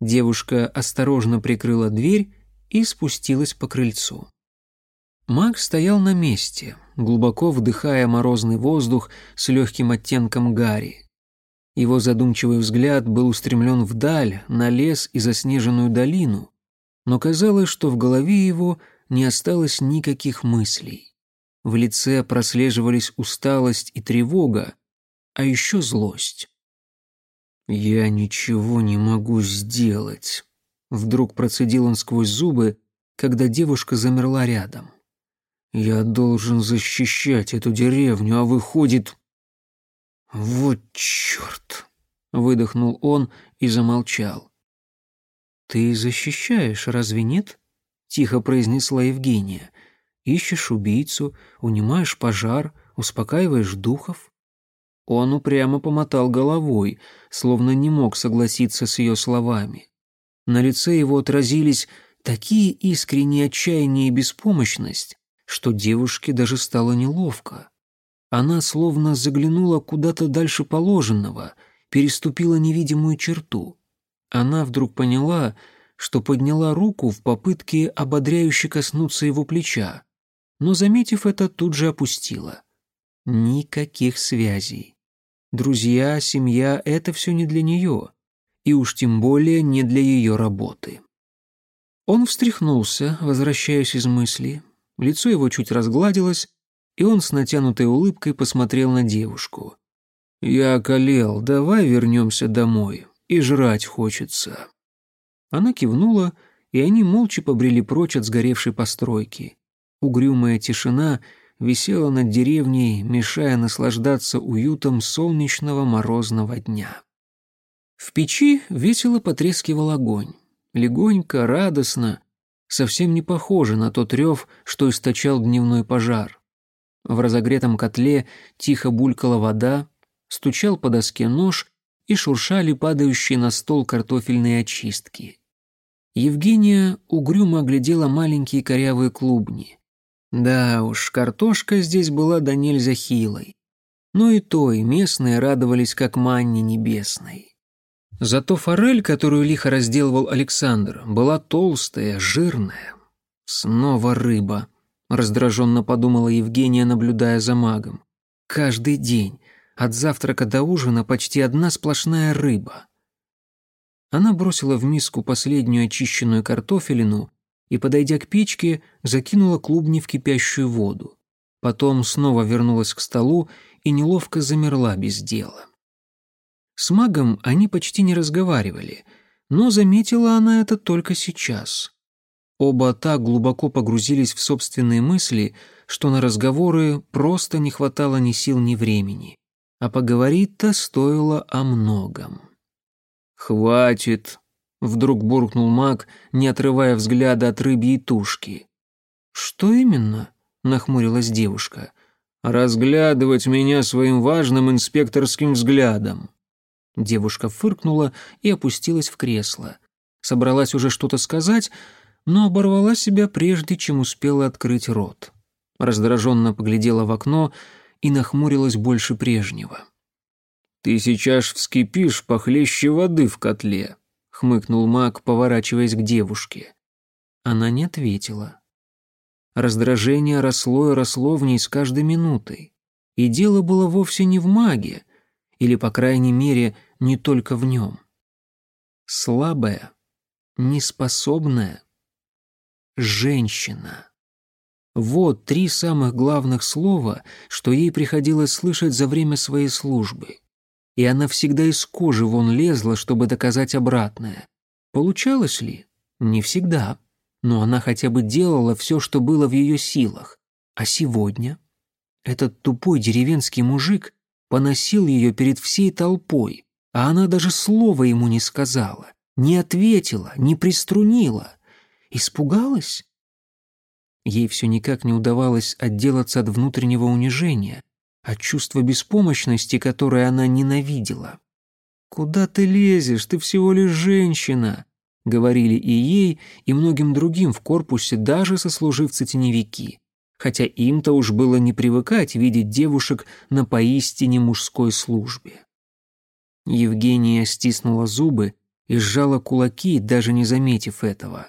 A: Девушка осторожно прикрыла дверь и спустилась по крыльцу. Маг стоял на месте, глубоко вдыхая морозный воздух с легким оттенком гари. Его задумчивый взгляд был устремлен вдаль, на лес и заснеженную долину, но казалось, что в голове его не осталось никаких мыслей. В лице прослеживались усталость и тревога, а еще злость.
B: «Я ничего не могу сделать», — вдруг процедил он сквозь зубы, когда девушка замерла рядом. Я должен защищать эту деревню, а выходит... Вот черт! Выдохнул он и замолчал.
A: «Ты защищаешь, разве нет?» — тихо произнесла Евгения. «Ищешь убийцу, унимаешь пожар, успокаиваешь духов». Он упрямо помотал головой, словно не мог согласиться с ее словами. На лице его отразились такие искренние отчаяние и беспомощность, что девушке даже стало неловко. Она словно заглянула куда-то дальше положенного, переступила невидимую черту. Она вдруг поняла, что подняла руку в попытке ободряюще коснуться его плеча, но, заметив это, тут же опустила. Никаких связей. Друзья, семья — это все не для нее, и уж тем более не для ее работы. Он встряхнулся, возвращаясь из мысли, Лицо его чуть разгладилось, и он с натянутой улыбкой посмотрел на девушку. «Я околел, давай вернемся домой, и жрать хочется». Она кивнула, и они молча побрели прочь от сгоревшей постройки. Угрюмая тишина висела над деревней, мешая наслаждаться уютом солнечного морозного дня. В печи весело потрескивал огонь. Легонько, радостно, совсем не похоже на тот рев, что источал дневной пожар. В разогретом котле тихо булькала вода, стучал по доске нож и шуршали падающие на стол картофельные очистки. Евгения угрюмо оглядела маленькие корявые клубни. Да уж, картошка здесь была до нельзя хилой. Но и то, и местные радовались как манне небесной. Зато форель, которую лихо разделывал Александр, была толстая, жирная. Снова рыба, раздраженно подумала Евгения, наблюдая за магом. Каждый день, от завтрака до ужина, почти одна сплошная рыба. Она бросила в миску последнюю очищенную картофелину и, подойдя к печке, закинула клубни в кипящую воду. Потом снова вернулась к столу и неловко замерла без дела. С магом они почти не разговаривали, но заметила она это только сейчас. Оба так глубоко погрузились в собственные мысли, что на разговоры просто не хватало ни сил, ни времени. А поговорить-то стоило о многом.
B: «Хватит!» — вдруг буркнул маг, не отрывая взгляда от рыбьей тушки.
A: «Что именно?» — нахмурилась девушка.
B: «Разглядывать меня своим важным инспекторским взглядом».
A: Девушка фыркнула и опустилась в кресло. Собралась уже что-то сказать, но оборвала себя прежде, чем успела открыть рот. Раздраженно поглядела в окно и нахмурилась больше прежнего.
B: «Ты сейчас вскипишь похлеще воды в котле», — хмыкнул маг, поворачиваясь к девушке.
A: Она не ответила. Раздражение росло и росло в ней с каждой минутой. И дело было вовсе не в маге, или, по крайней мере, не только в нем. Слабая, неспособная женщина. Вот три самых главных слова, что ей приходилось слышать за время своей службы. И она всегда из кожи вон лезла, чтобы доказать обратное. Получалось ли? Не всегда. Но она хотя бы делала все, что было в ее силах. А сегодня? Этот тупой деревенский мужик поносил ее перед всей толпой, а она даже слова ему не сказала, не ответила, не приструнила. Испугалась? Ей все никак не удавалось отделаться от внутреннего унижения, от чувства беспомощности, которое она ненавидела. «Куда ты лезешь? Ты всего лишь женщина!» — говорили и ей, и многим другим в корпусе, даже сослуживцы-теневики. Хотя им-то уж было не привыкать видеть девушек на поистине мужской службе. Евгения стиснула зубы и сжала кулаки, даже не заметив этого.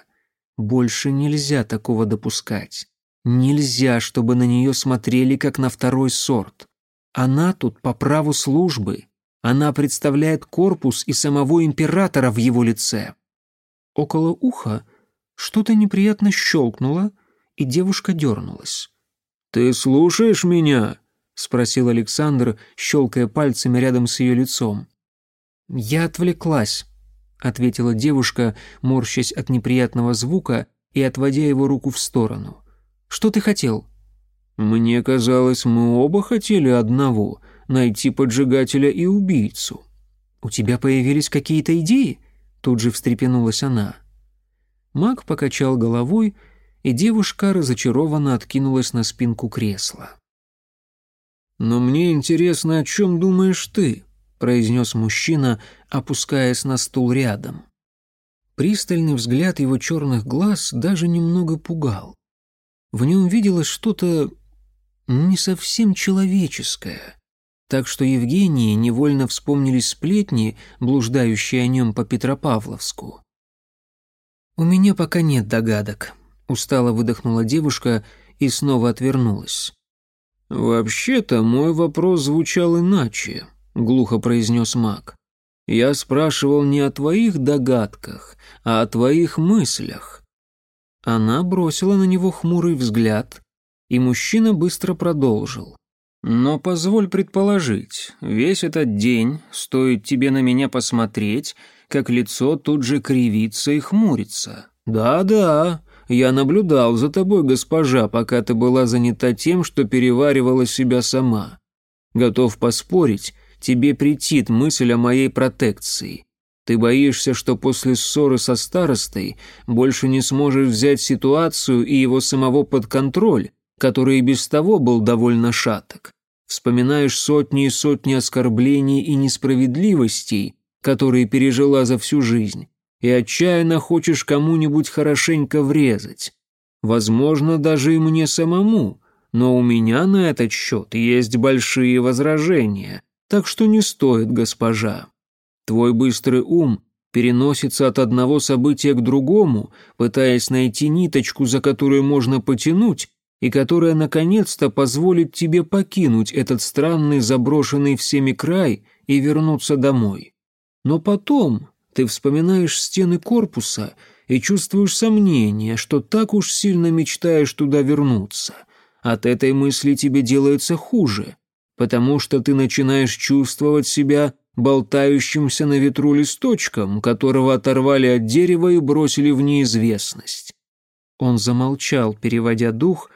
A: Больше нельзя такого допускать. Нельзя, чтобы на нее смотрели как на второй сорт. Она тут по праву службы. Она представляет корпус и самого императора в его лице. Около уха что-то неприятно щелкнуло, и девушка дернулась.
B: «Ты слушаешь меня?» — спросил Александр, щелкая пальцами рядом с ее лицом.
A: «Я отвлеклась», — ответила девушка, морщась от неприятного звука и отводя его руку в сторону. «Что ты хотел?»
B: «Мне казалось, мы оба хотели одного — найти поджигателя и убийцу».
A: «У тебя появились какие-то идеи?» — тут же встрепенулась она. Маг покачал головой, и девушка разочарованно откинулась на спинку кресла.
B: «Но мне интересно, о чем думаешь ты?» — произнес мужчина, опускаясь на стул рядом.
A: Пристальный взгляд его черных глаз даже немного пугал. В нем виделось что-то не совсем человеческое, так что Евгении невольно вспомнились сплетни, блуждающие о нем по Петропавловску. «У меня пока нет догадок», — устало выдохнула девушка и снова отвернулась.
B: «Вообще-то мой вопрос звучал иначе», глухо произнес маг. Я спрашивал не о твоих догадках, а о твоих мыслях.
A: Она бросила на него хмурый взгляд, и мужчина быстро продолжил.
B: Но позволь предположить, весь этот день стоит тебе на меня посмотреть, как лицо тут же кривится и хмурится. Да-да, я наблюдал за тобой, госпожа, пока ты была занята тем, что переваривала себя сама. Готов поспорить, тебе претит мысль о моей протекции. Ты боишься, что после ссоры со старостой больше не сможешь взять ситуацию и его самого под контроль, который и без того был довольно шаток. Вспоминаешь сотни и сотни оскорблений и несправедливостей, которые пережила за всю жизнь, и отчаянно хочешь кому-нибудь хорошенько врезать. Возможно, даже и мне самому, но у меня на этот счет есть большие возражения. Так что не стоит, госпожа. Твой быстрый ум переносится от одного события к другому, пытаясь найти ниточку, за которую можно потянуть, и которая наконец-то позволит тебе покинуть этот странный заброшенный всеми край и вернуться домой. Но потом ты вспоминаешь стены корпуса и чувствуешь сомнение, что так уж сильно мечтаешь туда вернуться. От этой мысли тебе делается хуже потому что ты начинаешь чувствовать себя болтающимся на ветру листочком, которого оторвали от дерева и бросили в неизвестность. Он замолчал, переводя дух,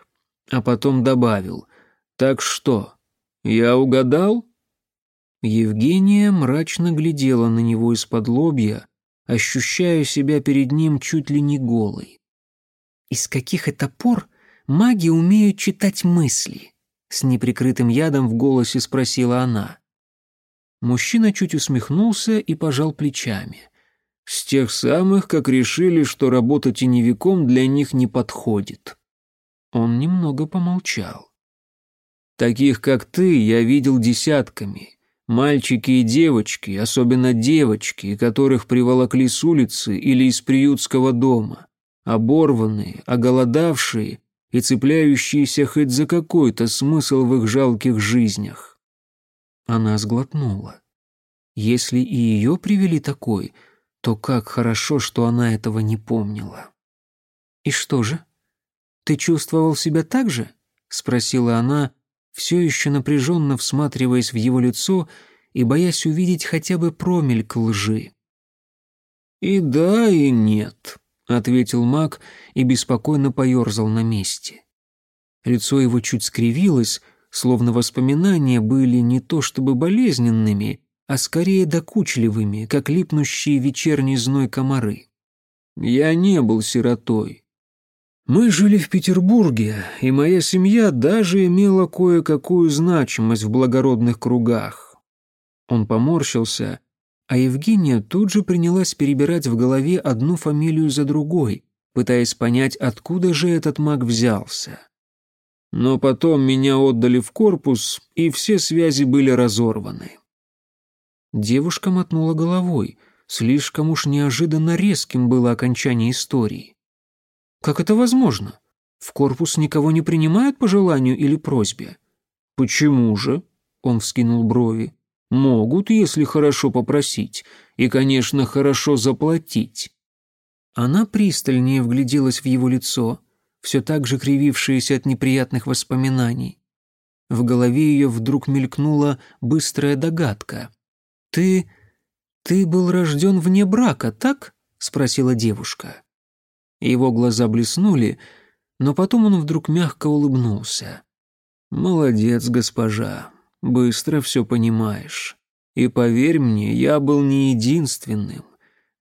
B: а потом добавил «Так что, я угадал?» Евгения мрачно глядела на него из-под лобья, ощущая себя перед ним чуть ли не голой. «Из каких это пор маги умеют читать мысли?» С неприкрытым ядом в голосе спросила она. Мужчина чуть усмехнулся и пожал плечами. С тех самых, как решили, что работа теневиком для них не подходит. Он немного помолчал. Таких, как ты, я видел десятками. Мальчики и девочки, особенно девочки, которых приволокли с улицы или из приютского дома. Оборванные, оголодавшие и цепляющиеся хоть за какой-то смысл в их жалких жизнях. Она сглотнула. Если и ее привели такой, то как хорошо, что она этого не помнила. И что же?
A: Ты чувствовал себя так же?» — спросила она, все еще напряженно всматриваясь в его лицо и боясь увидеть хотя бы промельк лжи.
B: «И да, и нет», — ответил маг и беспокойно поерзал на месте.
A: Лицо его чуть скривилось, словно воспоминания были не то чтобы болезненными, а скорее докучливыми, как липнущие вечерний зной комары.
B: «Я не был сиротой. Мы жили в Петербурге, и моя семья даже имела кое-какую значимость в благородных кругах».
A: Он поморщился, а Евгения тут же принялась перебирать в голове одну фамилию за другой, пытаясь понять, откуда же этот маг взялся.
B: Но потом меня отдали в корпус, и все связи были разорваны.
A: Девушка мотнула головой. Слишком уж неожиданно резким было окончание истории. «Как это возможно? В корпус никого не принимают по желанию или просьбе?»
B: «Почему же?» — он вскинул брови. «Могут, если хорошо попросить. И, конечно, хорошо заплатить».
A: Она пристальнее вгляделась в его лицо, все так же кривившееся от неприятных воспоминаний. В голове ее вдруг мелькнула быстрая догадка. «Ты... ты был рожден вне брака, так?» — спросила девушка. Его глаза блеснули, но потом он вдруг мягко улыбнулся.
B: «Молодец, госпожа, быстро все понимаешь. И поверь мне, я был не единственным.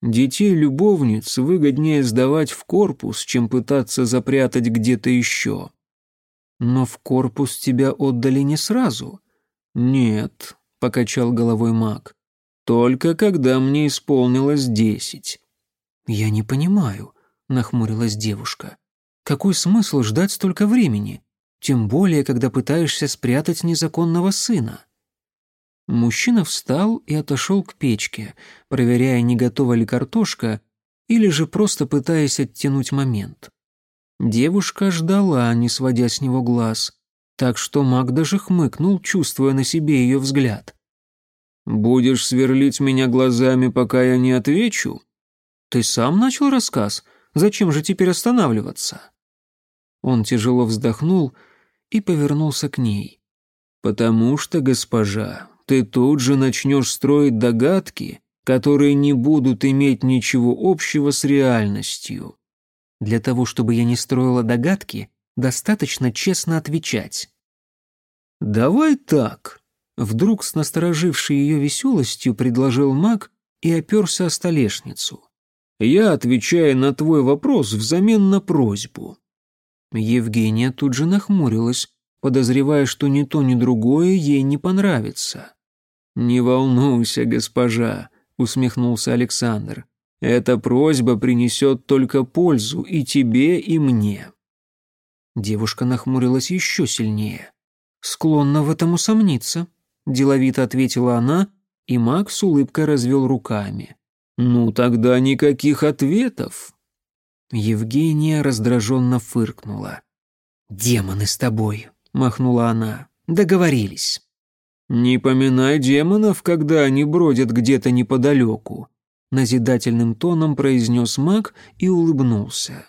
B: Детей-любовниц выгоднее сдавать в корпус, чем пытаться запрятать где-то еще».
A: «Но в корпус тебя отдали не сразу?»
B: «Нет», — покачал головой маг. Только когда мне исполнилось десять.
A: Я не понимаю, нахмурилась девушка. Какой смысл ждать столько времени? Тем более, когда пытаешься спрятать незаконного сына. Мужчина встал и отошел к печке, проверяя, не готова ли картошка, или же просто пытаясь оттянуть момент. Девушка ждала, не сводя с него глаз, так что маг даже хмыкнул, чувствуя на себе ее взгляд.
B: «Будешь сверлить меня глазами, пока я не отвечу?»
A: «Ты сам начал рассказ? Зачем же теперь останавливаться?» Он тяжело вздохнул и повернулся к ней.
B: «Потому что, госпожа, ты тут же начнешь строить догадки, которые не будут иметь ничего общего с реальностью».
A: «Для того, чтобы я не строила догадки, достаточно честно отвечать».
B: «Давай так»,
A: Вдруг с насторожившей ее веселостью предложил маг и оперся о столешницу.
B: «Я отвечаю на твой вопрос взамен на просьбу».
A: Евгения тут же нахмурилась, подозревая, что ни то, ни другое ей не понравится.
B: «Не волнуйся, госпожа», — усмехнулся Александр. «Эта просьба принесет только пользу и тебе, и мне».
A: Девушка нахмурилась еще сильнее. «Склонна в этом усомниться», деловито ответила она, и Макс улыбкой развел руками.
B: «Ну тогда никаких ответов».
A: Евгения раздраженно фыркнула. «Демоны с тобой», — махнула она. «Договорились».
B: «Не поминай демонов, когда они бродят где-то неподалеку», — назидательным тоном произнес маг и улыбнулся.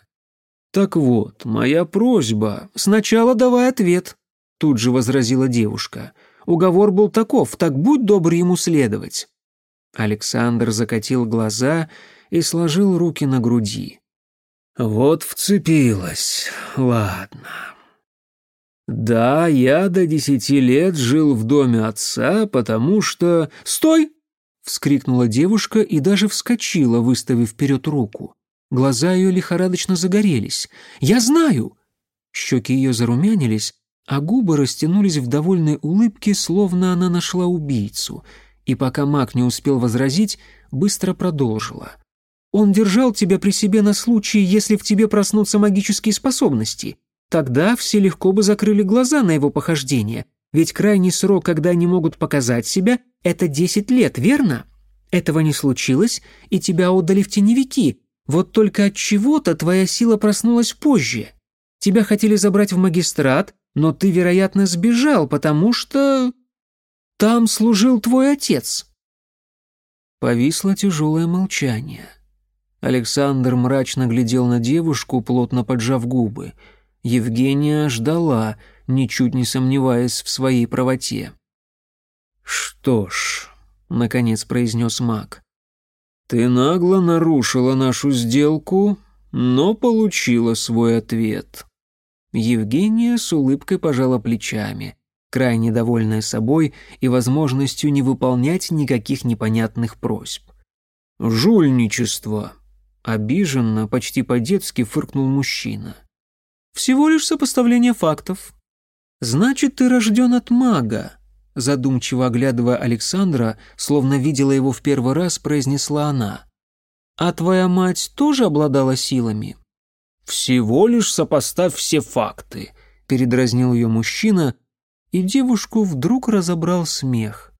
B: «Так вот, моя просьба...»
A: «Сначала давай ответ», — тут же возразила девушка. Уговор был таков, так будь добр ему следовать». Александр закатил глаза и сложил руки на груди.
B: «Вот вцепилась. Ладно. Да, я до десяти лет жил в доме отца, потому что...»
A: «Стой!» — вскрикнула девушка и даже вскочила, выставив вперед руку. Глаза ее лихорадочно загорелись. «Я знаю!» Щеки ее зарумянились, а губы растянулись в довольной улыбке, словно она нашла убийцу, и пока маг не успел возразить, быстро продолжила. «Он держал тебя при себе на случай, если в тебе проснутся магические способности. Тогда все легко бы закрыли глаза на его похождение, ведь крайний срок, когда они могут показать себя, это десять лет, верно? Этого не случилось, и тебя отдали в теневики, вот только от чего-то твоя сила проснулась позже. Тебя хотели забрать в магистрат, но ты, вероятно, сбежал, потому что... Там служил твой отец». Повисло тяжелое молчание. Александр мрачно глядел на девушку, плотно поджав губы. Евгения ждала, ничуть не сомневаясь в своей правоте.
B: «Что ж», — наконец произнес маг, — «ты нагло нарушила нашу сделку, но получила свой ответ».
A: Евгения с улыбкой пожала плечами, крайне довольная собой и возможностью не выполнять никаких непонятных просьб.
B: «Жульничество!»
A: — обиженно, почти по-детски фыркнул мужчина. «Всего лишь сопоставление фактов. Значит, ты рожден от мага», задумчиво оглядывая Александра, словно видела его в первый раз, произнесла она. «А твоя мать тоже обладала силами?»
B: «Всего лишь сопоставь все факты», — передразнил ее мужчина,
A: и девушку вдруг разобрал смех.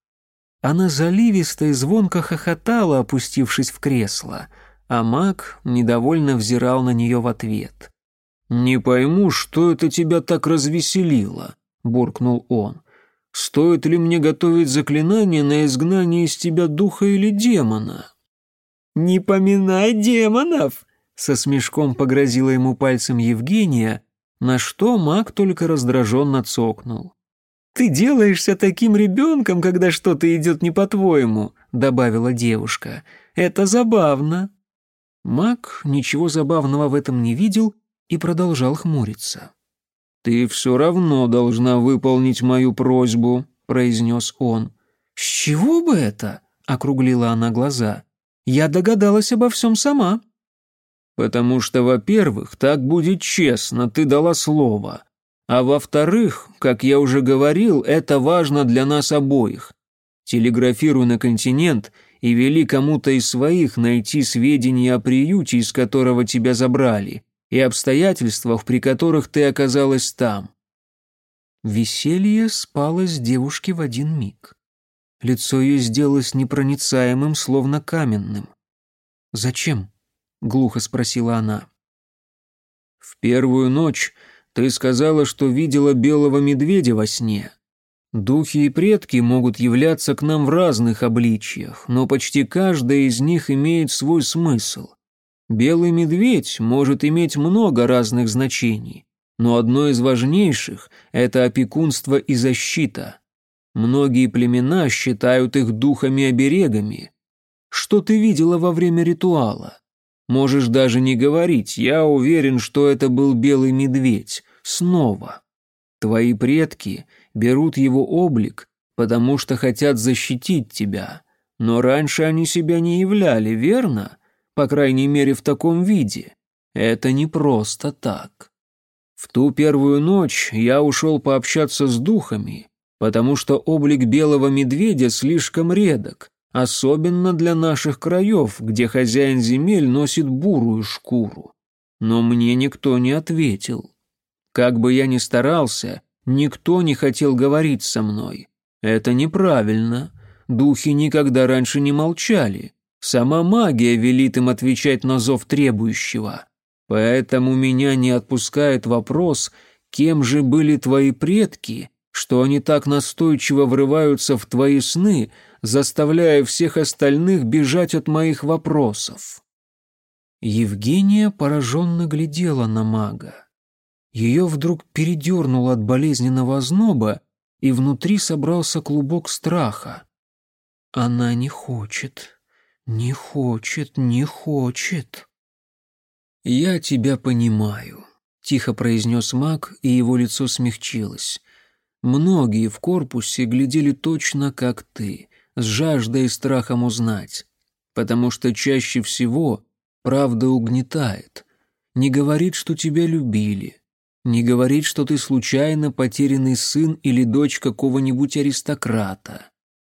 A: Она заливисто и звонко хохотала, опустившись в кресло, а маг недовольно взирал на нее в ответ.
B: «Не пойму, что это тебя так развеселило», — буркнул он. «Стоит ли мне готовить заклинание на изгнание из тебя духа или демона?»
A: «Не поминай демонов!» со смешком погрозила ему пальцем Евгения, на что маг только раздраженно цокнул. «Ты делаешься таким ребенком, когда что-то идет не по-твоему», — добавила девушка. «Это забавно». Маг ничего забавного в этом не видел и продолжал хмуриться.
B: «Ты все равно должна выполнить мою просьбу», — произнес он.
A: «С чего бы это?» — округлила она глаза. «Я догадалась обо всем сама».
B: Потому что, во-первых, так будет честно, ты дала слово. А во-вторых, как я уже говорил, это важно для нас обоих. Телеграфируй на континент и вели кому-то из своих найти сведения о приюте, из которого тебя забрали, и обстоятельствах, при которых ты оказалась там.
A: Веселье спало с девушки в один миг. Лицо ее сделалось непроницаемым, словно каменным. «Зачем?» — глухо спросила она.
B: «В первую ночь ты сказала, что видела белого медведя во сне. Духи и предки могут являться к нам в разных обличьях, но почти каждая из них имеет свой смысл. Белый медведь может иметь много разных значений, но одно из важнейших – это опекунство и защита. Многие племена считают их духами-оберегами. Что ты видела во время ритуала? Можешь даже не говорить, я уверен, что это был белый медведь. Снова. Твои предки берут его облик, потому что хотят защитить тебя. Но раньше они себя не являли, верно? По крайней мере, в таком виде. Это не просто так. В ту первую ночь я ушел пообщаться с духами, потому что облик белого медведя слишком редок, Особенно для наших краев, где хозяин земель носит бурую шкуру. Но мне никто не ответил. Как бы я ни старался, никто не хотел говорить со мной. Это неправильно. Духи никогда раньше не молчали. Сама магия велит им отвечать на зов требующего. Поэтому меня не отпускает вопрос, кем же были твои предки, что они так настойчиво врываются в твои сны, заставляя всех остальных бежать от моих вопросов.
A: Евгения пораженно глядела на мага. Ее вдруг передернуло от болезненного озноба, и внутри собрался клубок страха. Она не хочет, не хочет, не хочет.
B: «Я тебя понимаю», — тихо произнес маг, и его лицо смягчилось. «Многие в корпусе глядели точно как ты с жаждой и страхом узнать, потому что чаще всего правда угнетает, не говорит, что тебя любили, не говорит, что ты случайно потерянный сын или дочь какого-нибудь аристократа,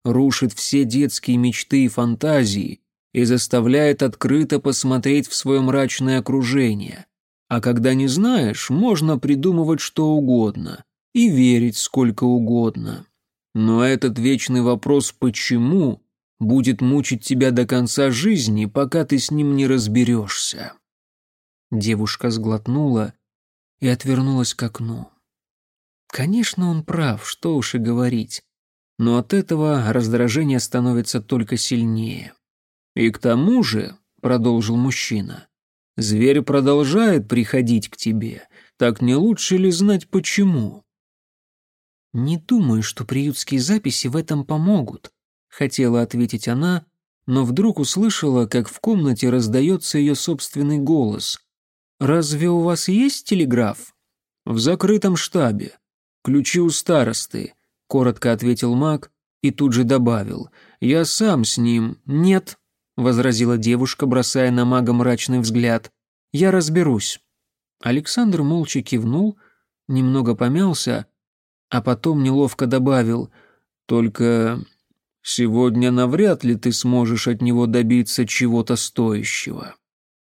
B: рушит все детские мечты и фантазии и заставляет открыто посмотреть в свое мрачное окружение. А когда не знаешь, можно придумывать что угодно и верить сколько угодно. Но этот вечный вопрос «почему?» будет мучить тебя до конца жизни, пока ты с ним не разберешься.
A: Девушка сглотнула и отвернулась к окну. Конечно, он прав, что уж и говорить, но от этого раздражение становится только сильнее.
B: И к тому же, продолжил мужчина, зверь продолжает приходить к тебе, Так не лучше ли знать почему?
A: Не думаю, что приютские записи в этом помогут, хотела ответить она, но вдруг услышала, как в комнате раздается ее собственный голос. «Разве у вас есть телеграф?»
B: «В закрытом штабе. Ключи у старосты», — коротко ответил маг и тут же добавил. «Я сам с ним».
A: «Нет», — возразила девушка, бросая на мага мрачный взгляд. «Я разберусь». Александр молча кивнул, немного помялся, а потом неловко добавил «Только сегодня навряд ли ты сможешь от него добиться чего-то стоящего».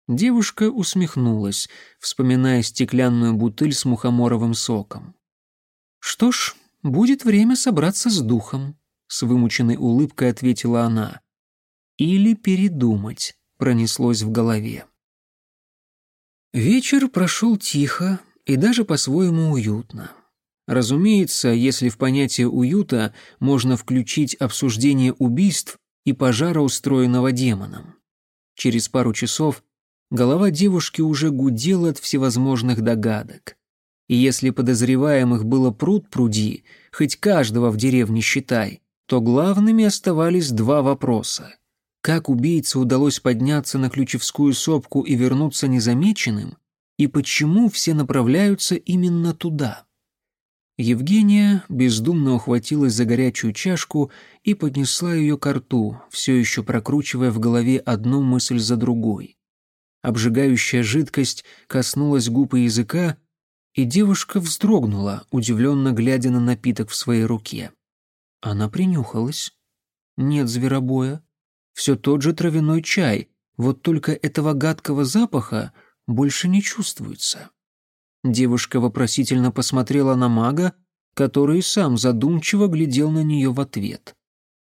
A: Девушка усмехнулась, вспоминая стеклянную бутыль с мухоморовым соком. «Что ж, будет время собраться с духом», — с вымученной улыбкой ответила она. «Или передумать», — пронеслось в голове. Вечер прошел тихо и даже по-своему уютно. Разумеется, если в понятие уюта можно включить обсуждение убийств и пожара, устроенного демоном. Через пару часов голова девушки уже гудела от всевозможных догадок. И если подозреваемых было пруд пруди, хоть каждого в деревне считай, то главными оставались два вопроса как убийце удалось подняться на Ключевскую сопку и вернуться незамеченным, и почему все направляются именно туда. Евгения бездумно ухватилась за горячую чашку и поднесла ее к рту, все еще прокручивая в голове одну мысль за другой. Обжигающая жидкость коснулась губ и языка, и девушка вздрогнула, удивленно глядя на напиток в своей руке. Она принюхалась. Нет зверобоя все тот же травяной чай, вот только этого гадкого запаха больше не чувствуется. Девушка вопросительно посмотрела на мага, который сам задумчиво глядел на нее в ответ.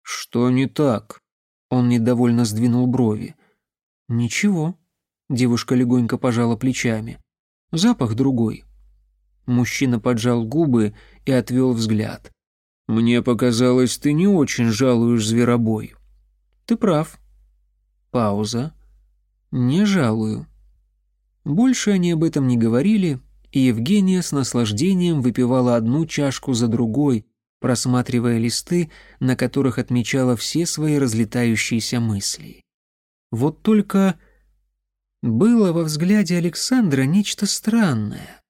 A: «Что не так?» Он недовольно сдвинул брови. «Ничего», — девушка легонько пожала плечами. «Запах другой». Мужчина поджал губы и отвел взгляд.
B: «Мне показалось, ты не очень жалуешь зверобой».
A: Ты прав. Пауза. Не жалую. Больше они об этом не говорили, и Евгения с наслаждением выпивала одну чашку за другой, просматривая листы, на которых отмечала все свои разлетающиеся мысли. Вот только было во взгляде Александра нечто странное.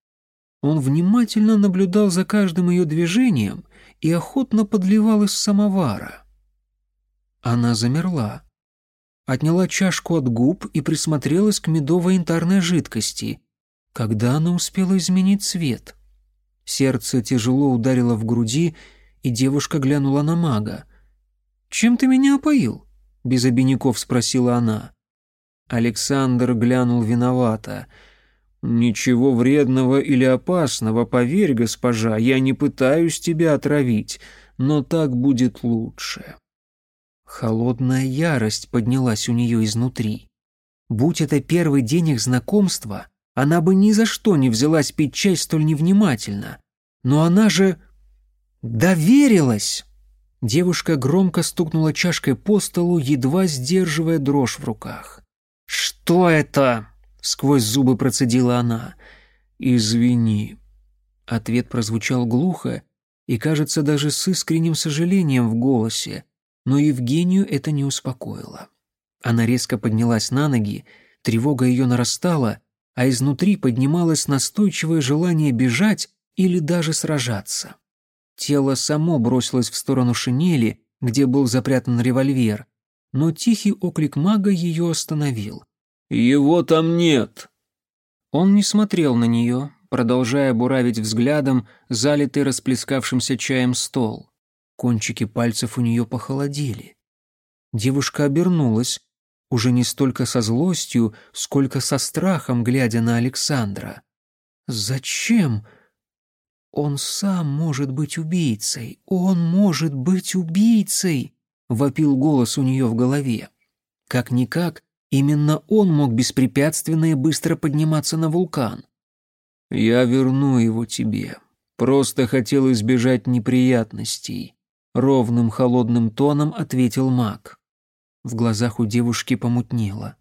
A: Он внимательно наблюдал за каждым ее движением и охотно подливал из самовара. Она замерла. Отняла чашку от губ и присмотрелась к медовой янтарной жидкости. Когда она успела изменить цвет? Сердце тяжело ударило в груди, и девушка глянула на мага. «Чем ты меня опоил?» — без обиняков спросила она. Александр глянул виновато. «Ничего вредного или опасного, поверь, госпожа, я не пытаюсь тебя отравить, но так будет лучше». Холодная ярость поднялась у нее изнутри. Будь это первый день их знакомства, она бы ни за что не взялась пить чай столь невнимательно. Но она же... доверилась! Девушка громко стукнула чашкой по столу, едва сдерживая дрожь в руках. «Что это?» — сквозь зубы процедила она. «Извини». Ответ прозвучал глухо и, кажется, даже с искренним сожалением в голосе, но Евгению это не успокоило. Она резко поднялась на ноги, тревога ее нарастала, а изнутри поднималось настойчивое желание бежать или даже сражаться. Тело само бросилось в сторону шинели, где был запрятан револьвер, но тихий оклик мага ее остановил.
B: «Его там нет!»
A: Он не смотрел на нее, продолжая буравить взглядом залитый расплескавшимся чаем стол. Кончики пальцев у нее похолодели. Девушка обернулась, уже не столько со злостью, сколько со страхом, глядя на Александра. «Зачем?» «Он сам может быть убийцей! Он может быть убийцей!» — вопил голос у нее в голове. Как-никак, именно он мог беспрепятственно и быстро подниматься на вулкан.
B: «Я верну его тебе. Просто хотел избежать неприятностей», ровным холодным тоном ответил маг. В глазах у девушки помутнело.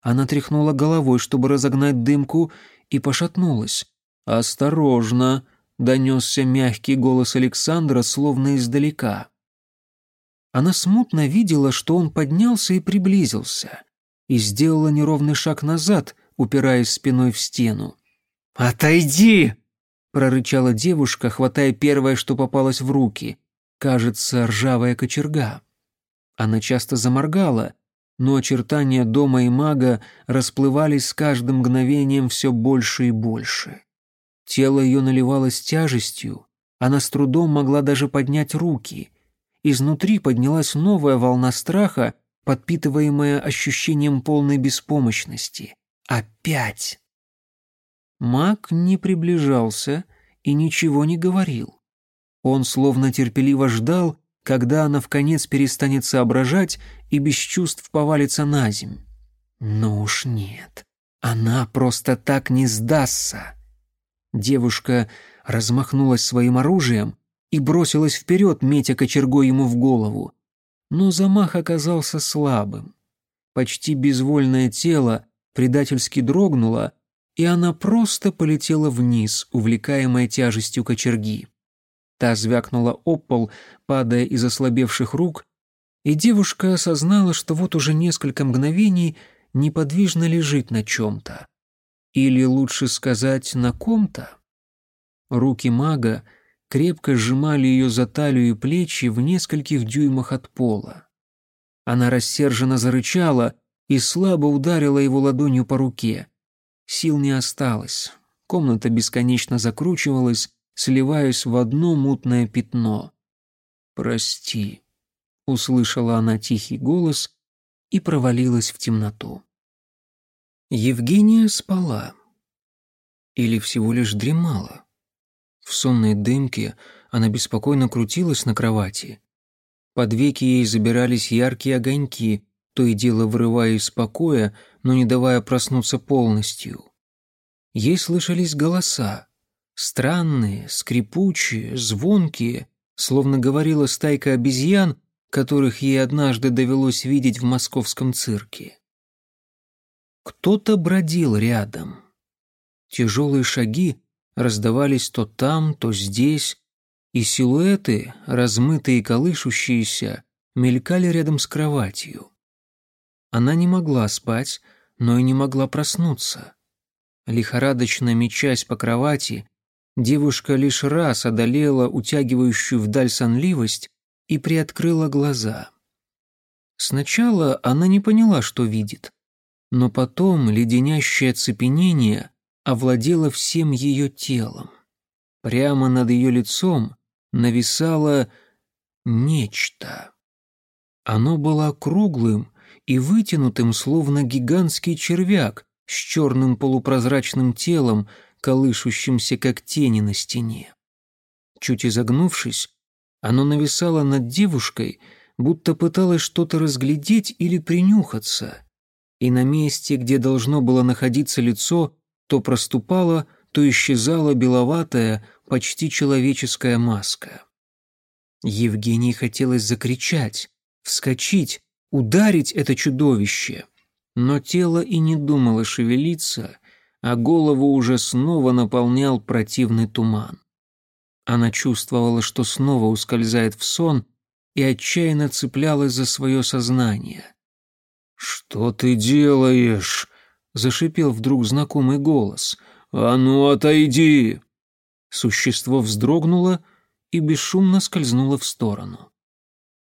B: Она тряхнула головой, чтобы разогнать дымку, и пошатнулась.
A: «Осторожно!» — донесся мягкий голос Александра, словно издалека. Она смутно видела, что он поднялся и приблизился, и сделала неровный шаг назад, упираясь спиной в стену. «Отойди!» — прорычала девушка, хватая первое, что попалось в руки. Кажется, ржавая кочерга. Она часто заморгала, но очертания дома и мага расплывались с каждым мгновением все больше и больше. Тело ее наливалось тяжестью, она с трудом могла даже поднять руки. Изнутри поднялась новая волна страха, подпитываемая ощущением полной беспомощности. Опять! Маг не приближался и ничего не говорил. Он словно терпеливо ждал, когда она в конец перестанет соображать и без чувств повалится на земь. Ну уж нет, она просто так не сдастся. Девушка размахнулась своим оружием и бросилась вперед, метя кочергой ему в голову. Но замах оказался слабым. Почти безвольное тело предательски дрогнуло, и она просто полетела вниз, увлекаемая тяжестью кочерги. Та звякнула об пол, падая из ослабевших рук, и девушка осознала, что вот уже несколько мгновений неподвижно лежит на чем-то. Или лучше сказать, на ком-то. Руки мага крепко сжимали ее за талию и плечи в нескольких дюймах от пола. Она рассерженно зарычала и слабо ударила его ладонью по руке. Сил не осталось. Комната бесконечно закручивалась, сливаясь в одно мутное пятно. «Прости», — услышала она тихий голос и провалилась в темноту. Евгения спала. Или всего лишь дремала. В сонной дымке она беспокойно крутилась на кровати. Под веки ей забирались яркие огоньки, то и дело вырывая из покоя, но не давая проснуться полностью. Ей слышались голоса, странные, скрипучие, звонкие, словно говорила стайка обезьян, которых ей однажды довелось видеть в московском цирке. Кто-то бродил рядом. Тяжелые шаги раздавались то там, то здесь, и силуэты, размытые и колышущиеся, мелькали рядом с кроватью. Она не могла спать, но и не могла проснуться. Лихорадочно мечась по кровати, девушка лишь раз одолела утягивающую вдаль сонливость и приоткрыла глаза. Сначала она не поняла, что видит, но потом леденящее оцепенение овладело всем ее телом. Прямо над ее лицом нависало нечто. Оно было круглым и вытянутым, словно гигантский червяк с черным полупрозрачным телом, колышущимся, как тени на стене. Чуть изогнувшись, оно нависало над девушкой, будто пыталось что-то разглядеть или принюхаться, и на месте, где должно было находиться лицо, то проступала, то исчезала беловатая, почти человеческая маска. Евгении хотелось закричать, вскочить, ударить это чудовище, но тело и не думало шевелиться, а голову уже снова наполнял противный туман. Она чувствовала, что снова ускользает в сон и отчаянно цеплялась за свое сознание. «Что ты делаешь?» — зашипел вдруг знакомый голос. «А ну, отойди!» Существо вздрогнуло и бесшумно скользнуло в сторону.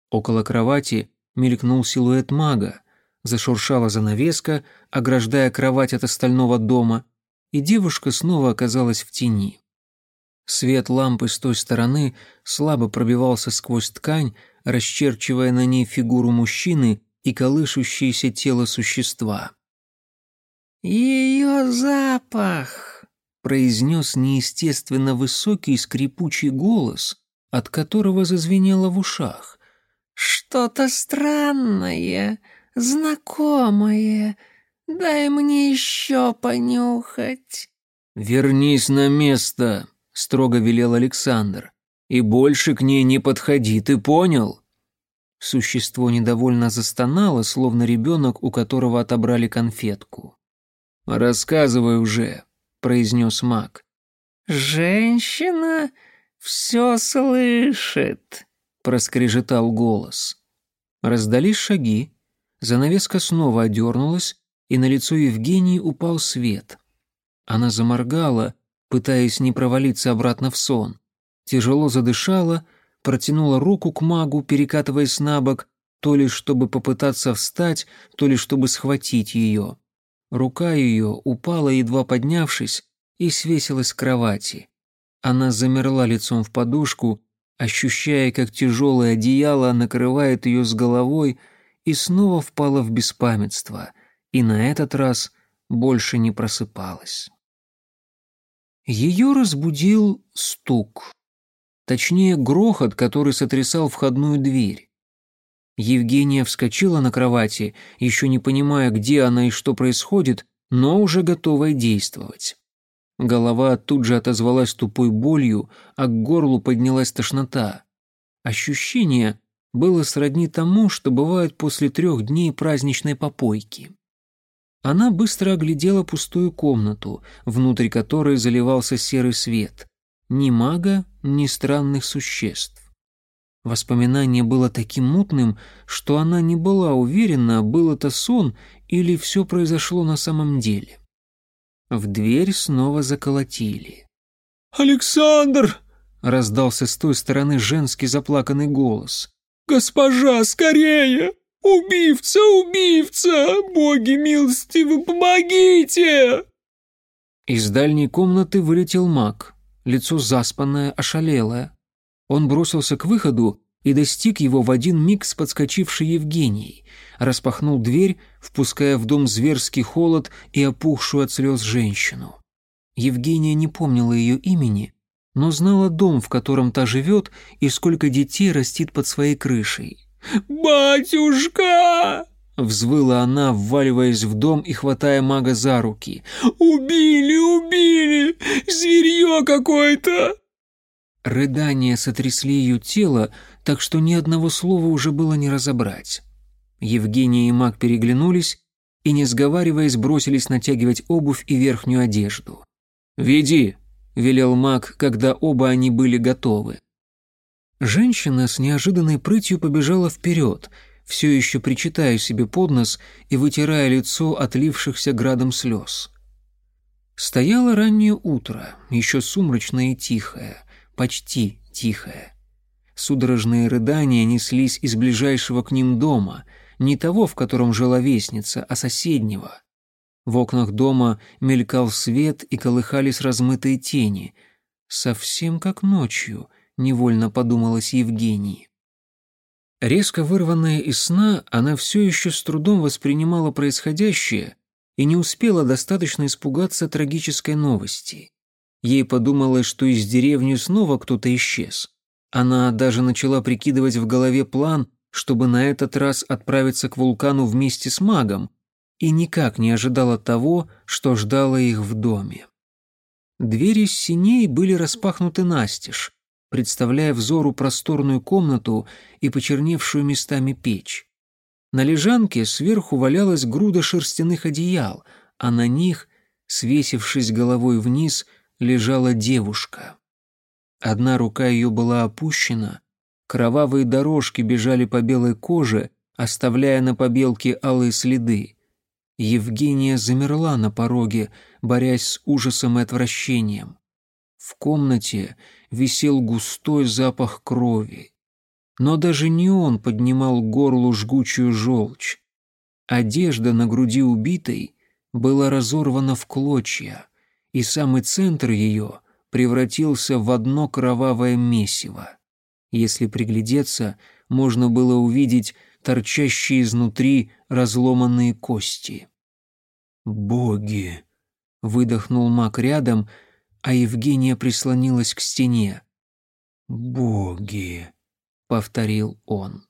A: Около кровати мелькнул силуэт мага, зашуршала занавеска, ограждая кровать от остального дома, и девушка снова оказалась в тени. Свет лампы с той стороны слабо пробивался сквозь ткань, расчерчивая на ней фигуру мужчины и колышущееся тело существа.
D: «Ее запах!» — произнес
A: неестественно высокий скрипучий голос, от которого зазвенело в ушах.
D: «Что-то странное, знакомое. Дай мне еще понюхать».
A: «Вернись на место», — строго велел Александр. «И больше к ней не подходи, ты понял?» Существо недовольно застонало, словно ребенок, у которого отобрали конфетку. «Рассказывай уже», — произнес маг.
D: «Женщина все слышит», — проскрежетал голос.
A: Раздались шаги, занавеска снова одернулась, и на лицо Евгении упал свет. Она заморгала, пытаясь не провалиться обратно в сон. Тяжело задышала, протянула руку к магу, перекатываясь на бок, то ли чтобы попытаться встать, то ли чтобы схватить ее. Рука ее упала, едва поднявшись, и свесилась с кровати. Она замерла лицом в подушку, ощущая, как тяжелое одеяло накрывает ее с головой, и снова впала в беспамятство, и на этот раз больше не просыпалась. Ее разбудил стук. Точнее, грохот, который сотрясал входную дверь. Евгения вскочила на кровати, еще не понимая, где она и что происходит, но уже готовая действовать. Голова тут же отозвалась тупой болью, а к горлу поднялась тошнота. Ощущение было сродни тому, что бывает после трех дней праздничной попойки. Она быстро оглядела пустую комнату, внутри которой заливался серый свет. Ни мага, ни странных существ. Воспоминание было таким мутным, что она не была уверена, был это сон или все произошло на самом деле. В дверь снова заколотили.
C: «Александр!» — раздался с той стороны женский заплаканный голос. «Госпожа, скорее! Убивца, убивца! Боги милостивы, помогите!»
A: Из дальней комнаты вылетел маг, лицо заспанное, ошалелое. Он бросился к выходу и достиг его в один миг с подскочившей Евгенией, распахнул дверь, впуская в дом зверский холод и опухшую от слез женщину. Евгения не помнила ее имени, но знала дом, в котором та живет, и сколько детей растит под своей крышей.
C: «Батюшка!»
A: — взвыла она, вваливаясь в дом и хватая мага за руки.
C: «Убили, убили! Зверье какое-то!»
A: Рыдания сотрясли ее тело, так что ни одного слова уже было не разобрать. Евгения и маг переглянулись и, не сговариваясь, бросились натягивать обувь и верхнюю одежду. «Веди!» — велел маг, когда оба они были готовы. Женщина с неожиданной прытью побежала вперед, все еще причитая себе под нос и вытирая лицо отлившихся градом слез. Стояло раннее утро, еще сумрачное и тихое, почти тихое. Судорожные рыдания неслись из ближайшего к ним дома, не того, в котором жила вестница, а соседнего. В окнах дома мелькал свет и колыхались размытые тени. Совсем как ночью, невольно подумалась Евгении. Резко вырванная из сна, она все еще с трудом воспринимала происходящее и не успела достаточно испугаться трагической новости. Ей подумалось, что из деревни снова кто-то исчез. Она даже начала прикидывать в голове план, чтобы на этот раз отправиться к вулкану вместе с магом, и никак не ожидала того, что ждало их в доме. Двери с синей были распахнуты настежь, представляя взору просторную комнату и почерневшую местами печь. На лежанке сверху валялась груда шерстяных одеял, а на них, свесившись головой вниз, лежала девушка. Одна рука ее была опущена, кровавые дорожки бежали по белой коже, оставляя на побелке алые следы. Евгения замерла на пороге, борясь с ужасом и отвращением. В комнате висел густой запах крови. Но даже не он поднимал к горлу жгучую желчь. Одежда на груди убитой была разорвана в клочья и самый центр ее превратился в одно кровавое месиво. Если приглядеться, можно было увидеть торчащие изнутри разломанные кости. «Боги!» — выдохнул маг рядом, а Евгения прислонилась к стене. «Боги!» — повторил он.